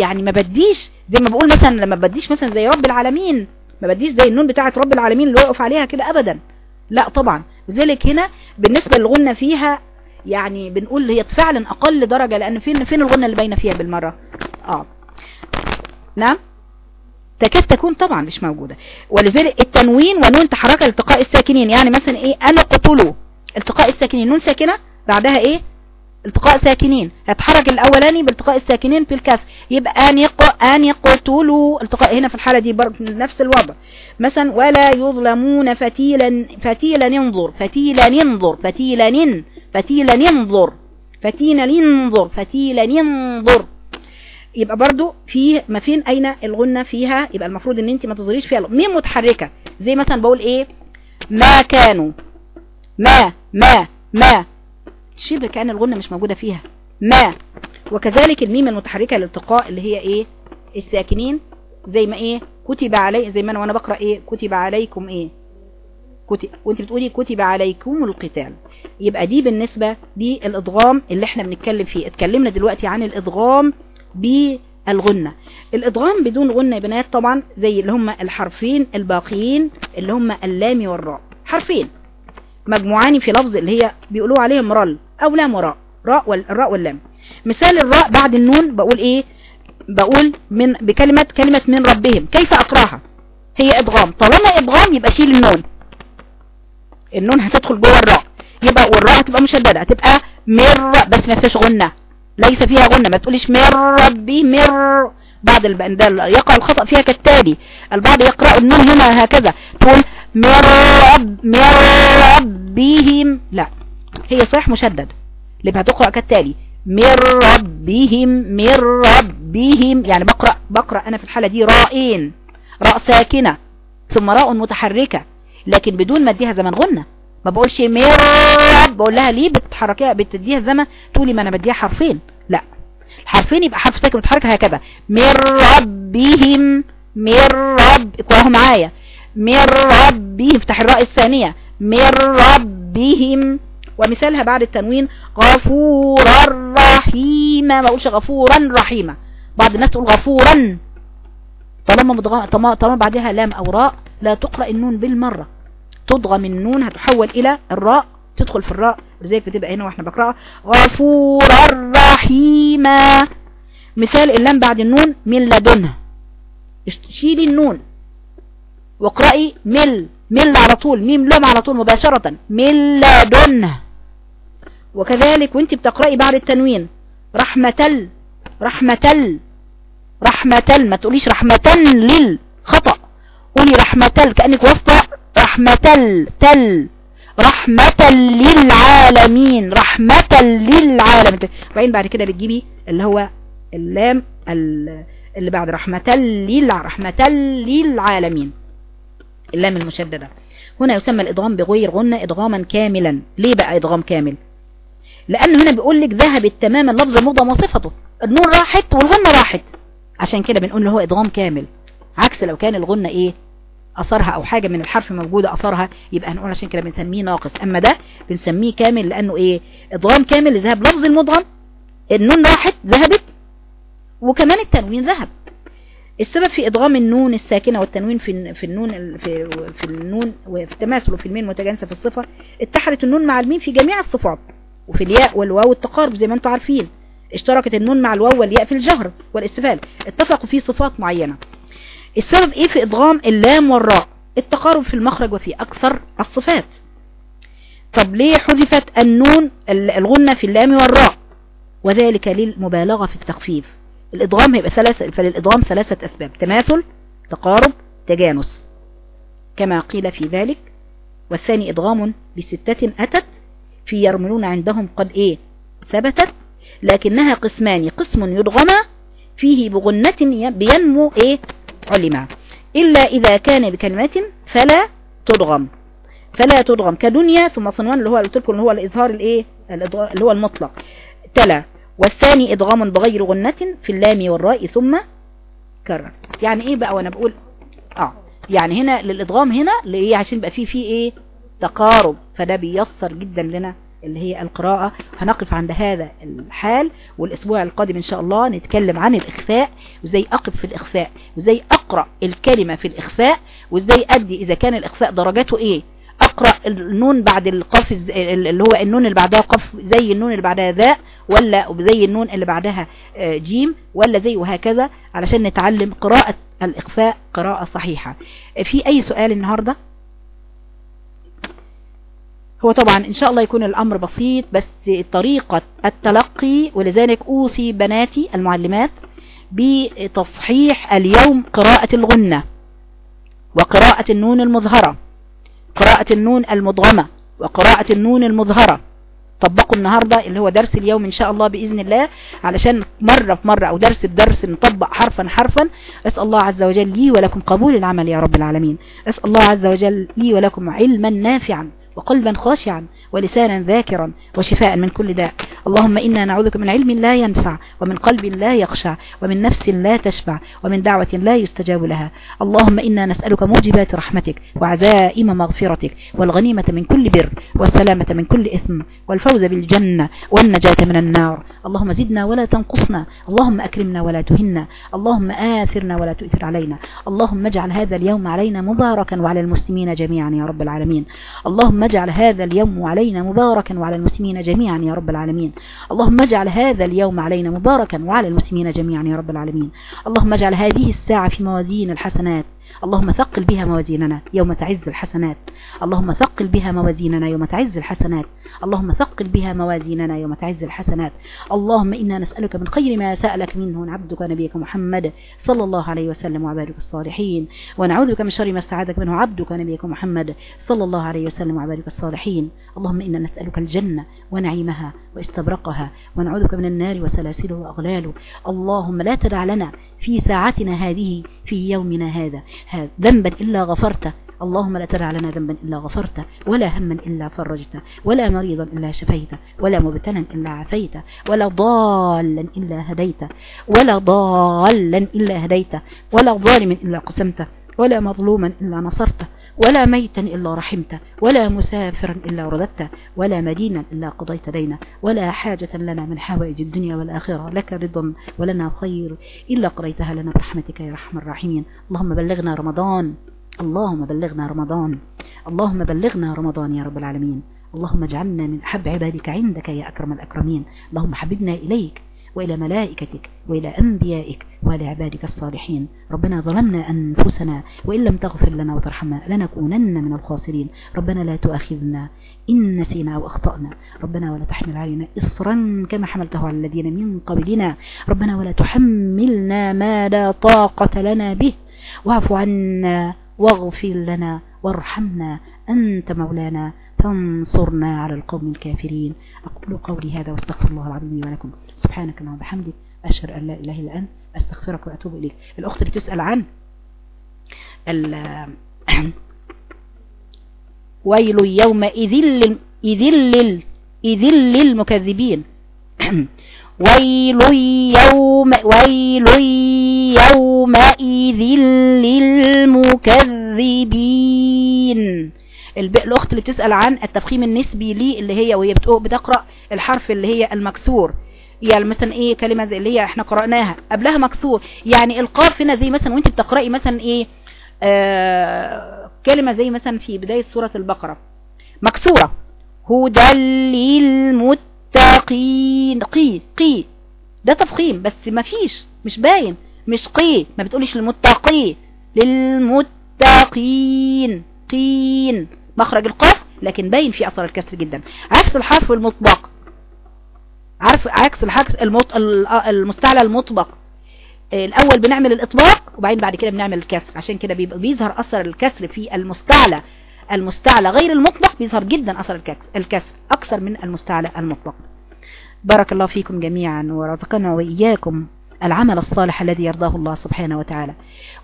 يعني ما بديش زي ما بقول مثلا لما بديش مثلا زي رب العالمين. ما بديش زي النون بتاعة رب العالمين اللي وقف عليها كده ابدا. لا طبعا. لذلك هنا بالنسبة للغنة فيها يعني بنقول هي فعلا أقل درجة لأن فين فين الغنة اللي باينة فيها بالمرة؟ آه. نعم؟ تكاد تكون طبعا مش موجودة. ولذلك التنوين ونون تحرك التقاء الساكنين يعني مثلا إيه؟ أنا قتلوا التقاء الساكنين. نون ساكنة بعدها إيه؟ التقاء ساكنين. هتحرك الأولاني بالتقاء الساكنين في الكسر يبقى أن يق أن يقتلوا. التقاء هنا في الحالة دي برضه نفس الوضع. مثلا ولا يظلمون فتيلا فتيلا ينظر فتيلا ينظر فتيلا ين فتيلا ينظر فتيلا ينظر فتيلا ينظر يبقى برضو في ما فين أين الغنة فيها؟ يبقى المفروض إن أنت ما تظهريش فيها. ميم متحركة؟ زي مثلا بقول إيه؟ ما كانوا. ما ما ما. شبه كأن الغنة مش موجودة فيها. ما؟ وكذلك الميم المتحركة للالتقاء اللي هي إيه؟ الساكنين. زي ما إيه؟ كتب علي زي ما أنا وأنا بقرأ إيه؟ كتب عليكم إيه؟ كتب وأنت بتقولي كتب عليكم القتال. يبقى دي بالنسبة للإدغام اللي إحنا بنتكلم فيه. اتكلمنا دلوقتي عن الإدغام بالغنة الإدغام بدون غنة يا بنات طبعا زي اللي هم الحرفين الباقيين اللي هم اللام والراء. حرفين. مجموعان في لفظ اللي هي بيقولوا عليهم رل أو لام وراء راء والراء واللام. مثال الراء بعد النون بقول إيه؟ بقول من بكلمة كلمة من ربهم. كيف أقراها؟ هي إدغام. طالما إدغام يبقى شيل النون. النون هتدخل جوه الراء. يبقى والراء هتبقى مشددة. هتبقى مر بس ما فيش غنة. ليس فيها غنة. ما تقوليش مر ربي مر بعض البندال يقع الخطأ فيها كالتالي. البعض يقرأ النون هنا هكذا. تقول مر رب مر ربهم لا. هي صحيح مشدد. اللي هتقرأ كالتالي من ربهم من ربهم. يعني بقرأ بقرأ أنا في الحالة دي رائين راء ساكنة ثم راء متحركة. لكن بدون ما اديها زمن غنة. ما بقولش من رب بقول لها ليه بتحركيها؟ بتديها زمن تقولي ما أنا بديها حرفين. لا. الحرفين يبقى حرف ساكن متحرك هكذا. من ربهم من رب اقراهم معايا. من ربهم. افتح الراء الثانية. من ربهم. ومثالها بعد التنوين غفورا رحيما. ما أقولش غفورا رحيما. بعض الناس تقول غفورا. طالما مدغ... طالما بعدها لام أو راء لا تقرأ النون بالمرة. تضغم النون هتحول إلى الراء. تدخل في الراء. زي بتبقى هنا وإحنا بقرأها؟ غفورا رحيما. مثال اللام بعد النون من لدنه شيلي النون. واقرأي مل. مل على طول. ميم لام على طول مباشرة. من لدنه وكذلك وانت بتقرأي بعد التنوين. رحمة رحمة رحمة ما تقوليش رحمة لل خطأ. قولي رحمة كأنك وسط رحمة تل. رحمة للعالمين. رحمة للعالمين. وبعدين بعد كده بتجيبي اللي هو اللام اللي بعد رحمة لل رحمة للعالمين. اللام المشددة. هنا يسمى الإدغام بغير غنة إدغاما كاملا. ليه بقى إدغام كامل؟ لأن هنا بيقول لك ذهبت تماما لفظ المضغم وصفته النور راحت والغنة راحت. عشان كده بنقول له هو إدغام كامل. عكس لو كان الغنة إيه؟ أثرها أو حاجة من الحرف موجودة أثرها يبقى هنقول عشان كده بنسميه ناقص. أما ده بنسميه كامل لأنه إيه؟ إدغام كامل لذهب لفظ المدغم النون راحت ذهبت. وكمان التنوين ذهب. السبب في إدغام النون الساكنة والتنوين في في النون في في النون وفي تماثل وفي الميم المتجانسة في الصفة اتحدت النون مع الميم في جميع الصفات. وفي الياء والواو التقارب زي ما أنتم عارفين. اشتركت النون مع الواو والياء في الجهر والاستفال اتفقوا في صفات معينة. السبب إيه في ادغام اللام والراء؟ التقارب في المخرج وفي أكثر الصفات. طب ليه حذفت النون الغنة في اللام والراء؟ وذلك للمبالغة في التخفيف. الادغام هيبقى ثلاثة فللادغام ثلاثة أسباب. تماثل تقارب تجانس. كما قيل في ذلك. والثاني ادغام بستة أتت في يرملون عندهم قد إيه؟ ثبتت. لكنها قسمان قسم يدغم فيه بغنة بينمو إيه؟ علما إلا إذا كان بكلمات فلا تدغم. فلا تدغم كدنيا ثم صنوان اللي هو قلت اللي هو الإظهار الإيه؟ اللي هو المطلق. تلا. والثاني إدغام بغير غنة في اللام والراء ثم كرر. يعني إيه بقى؟ وأنا بقول آه. يعني هنا للإدغام هنا اللي هي عشان يبقى فيه فيه إيه؟ تقارب فده بيسر جدا لنا اللي هي القراءة. هنقف عند هذا الحال والأسبوع القادم إن شاء الله نتكلم عن الإخفاء وإزاي أقف في الإخفاء وإزاي أقرأ الكلمة في الإخفاء وإزاي أدي إذا كان الإخفاء درجاته إيه. أقرأ النون بعد القاف اللي هو النون اللي بعدها قاف زي النون اللي بعدها ذاء ولا زي النون اللي بعدها آه، جيم ولا زي وهكذا علشان نتعلم قراءة الإخفاء قراءة صحيحة. في أي سؤال النهاردة؟ هو طبعا إن شاء الله يكون الأمر بسيط بس طريقة التلقي ولذلك أوصي بناتي المعلمات بتصحيح اليوم قراءة الغنة وقراءة النون المظهرة قراءة النون المضغمة وقراءة النون المظهرة. طبقوا النهاردة اللي هو درس اليوم إن شاء الله بإذن الله علشان مرة في مرة أو درس بدرس نطبق حرفا حرفا. أسأل الله عز وجل لي ولكم قبول العمل يا رب العالمين. أسأل الله عز وجل لي ولكم علما نافعا. وقلبا خاشعا ولسانا ذاكرا وشفاء من كل داء. اللهم إنا نعوذك من علم لا ينفع ومن قلب لا يخشع ومن نفس لا تشبع ومن دعوة لا يستجاب لها. اللهم إنا نسألك موجبات رحمتك وعزائم مغفرتك والغنيمة من كل بر والسلامة من كل إثم والفوز بالجنة والنجاة من النار. اللهم زدنا ولا تنقصنا. اللهم أكرمنا ولا تهنا. اللهم آثرنا ولا تؤثر علينا. اللهم اجعل هذا اليوم علينا مباركا وعلى المسلمين جميعا يا رب العالمين. اللهم اجعل هذا اليوم علينا مباركا وعلى المسلمين جميعا يا رب العالمين. اللهم اجعل هذا اليوم علينا مباركا وعلى المسلمين جميعا يا رب العالمين. اللهم اجعل هذه الساعة في موازين الحسنات. اللهم ثقل بها موازيننا يوم تعز الحسنات. اللهم ثقل بها موازيننا يوم تعز الحسنات. اللهم ثقل بها موازيننا يوم تعز الحسنات. اللهم إنا نسألك من خير ما سألك منه. عبدك نبيك محمد صلى الله عليه وسلم وعبادك الصالحين. ونعوذ بك من شر ما استعاذك منه. عبدك نبيك محمد صلى الله عليه وسلم وعبادك الصالحين. اللهم إنا نسألك الجنة ونعيمها واستبرقها. ونعوذ بك من النار وسلاسله وأغلاله اللهم لا تدع لنا في ساعتنا هذه في يومنا هذا. ذنبا إلا غفرته. اللهم لا تدع لنا ذنبا إلا غفرته ولا هما إلا فرجته ولا مريضا إلا شفيته ولا مبتلا إلا عافيته ولا ضالا إلا هديته ولا ضالا إلا هديته ولا ظالما إلا قسمته ولا مظلوما إلا نصرته. ولا ميتا إلا رحمته ولا مسافرا إلا رددته ولا مدينا إلا قضيت دينه ولا حاجة لنا من حوائج الدنيا والآخرة لك رضا ولنا خير إلا قضيتها لنا برحمتك يا رحم الراحمين. اللهم بلغنا رمضان اللهم بلغنا رمضان اللهم بلغنا رمضان يا رب العالمين. اللهم اجعلنا من أحب عبادك عندك يا أكرم الأكرمين. اللهم حببنا إليك وإلى ملائكتك وإلى أنبيائك وإلى عبادك الصالحين. ربنا ظلمنا أنفسنا وإن لم تغفر لنا وترحمنا لنكونن من الخاسرين. ربنا لا تؤاخذنا إن نسينا أو أخطأنا. ربنا ولا تحمل علينا إصرا كما حملته على الذين من قبلنا. ربنا ولا تحملنا ما لا طاقة لنا به. واعف عنا واغفر لنا وارحمنا. أنت مولانا. فانصرنا على القوم الكافرين. أقول قولي هذا واستغفر الله العظيم لي ولكم. سبحانك اللهم وبحمدك. أشهد أن لا إله إلا أنت. أستغفرك وأتوب إليك. الأخت اللي بتسأل عن ويل يومئذ لل إذ للمكذبين. ويل يوم ويل يومئذ للمكذبين. الأخت اللي بتسأل عن التفخيم النسبي لي اللي هي وهي بتقرأ الحرف اللي هي المكسور. يعني مثلا إيه كلمة زي اللي هي إحنا قرأناها. قبلها مكسور. يعني القاف هنا زي مثلا وأنت بتقرأي مثلا إيه آه كلمة زي مثلا في بداية سورة البقرة. مكسورة. هدى للمتقين. قي قي. ده تفخيم. بس ما فيش. مش باين. مش قي. ما بتقوليش للمتقي. للمتقين. قين. مخرج القاف لكن باين في اثر الكسر جدا. عكس الحرف المطبق. عارف عكس الحرف المط... المستعلى المطبق. الأول بنعمل الإطباق وبعدين بعد كده بنعمل الكسر. عشان كده بيظهر أثر الكسر في المستعلى. المستعلى غير المطبق بيظهر جدا أثر الكسر. أكثر من المستعلى المطبق. بارك الله فيكم جميعا ورزقنا وإياكم العمل الصالح الذي يرضاه الله سبحانه وتعالى.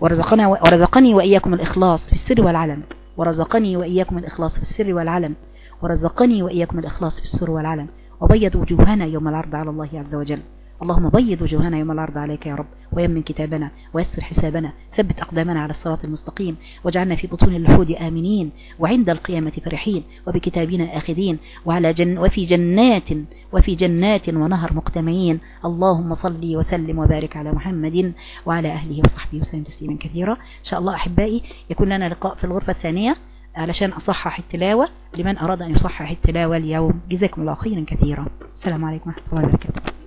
ورزقنا ورزقني وإياكم الإخلاص في السر والعلن. ورزقني وإياكم الإخلاص في السر والعلن. ورزقني وإياكم الإخلاص في السر والعلن. وبيض وجوهنا يوم العرض على الله عز وجل. اللهم بيض وجوهنا يوم العرض عليك يا رب ويمن كتابنا ويسر حسابنا ثبت أقدامنا على الصراط المستقيم واجعلنا في بطون اللحود آمنين وعند القيامة فرحين وبكتابنا آخذين وعلى جن وفي جنات وفي جنات ونهر مقتمعين. اللهم صل وسلم وبارك على محمد وعلى أهله وصحبه وسلم تسليما كثيرا. إن شاء الله أحبائي يكون لنا لقاء في الغرفة الثانية علشان أصحح التلاوة. لمن أراد أن يصحح التلاوة اليوم؟ جزاكم الله خيرا كثيرا. السلام عليكم ورحمة الله وبركاته.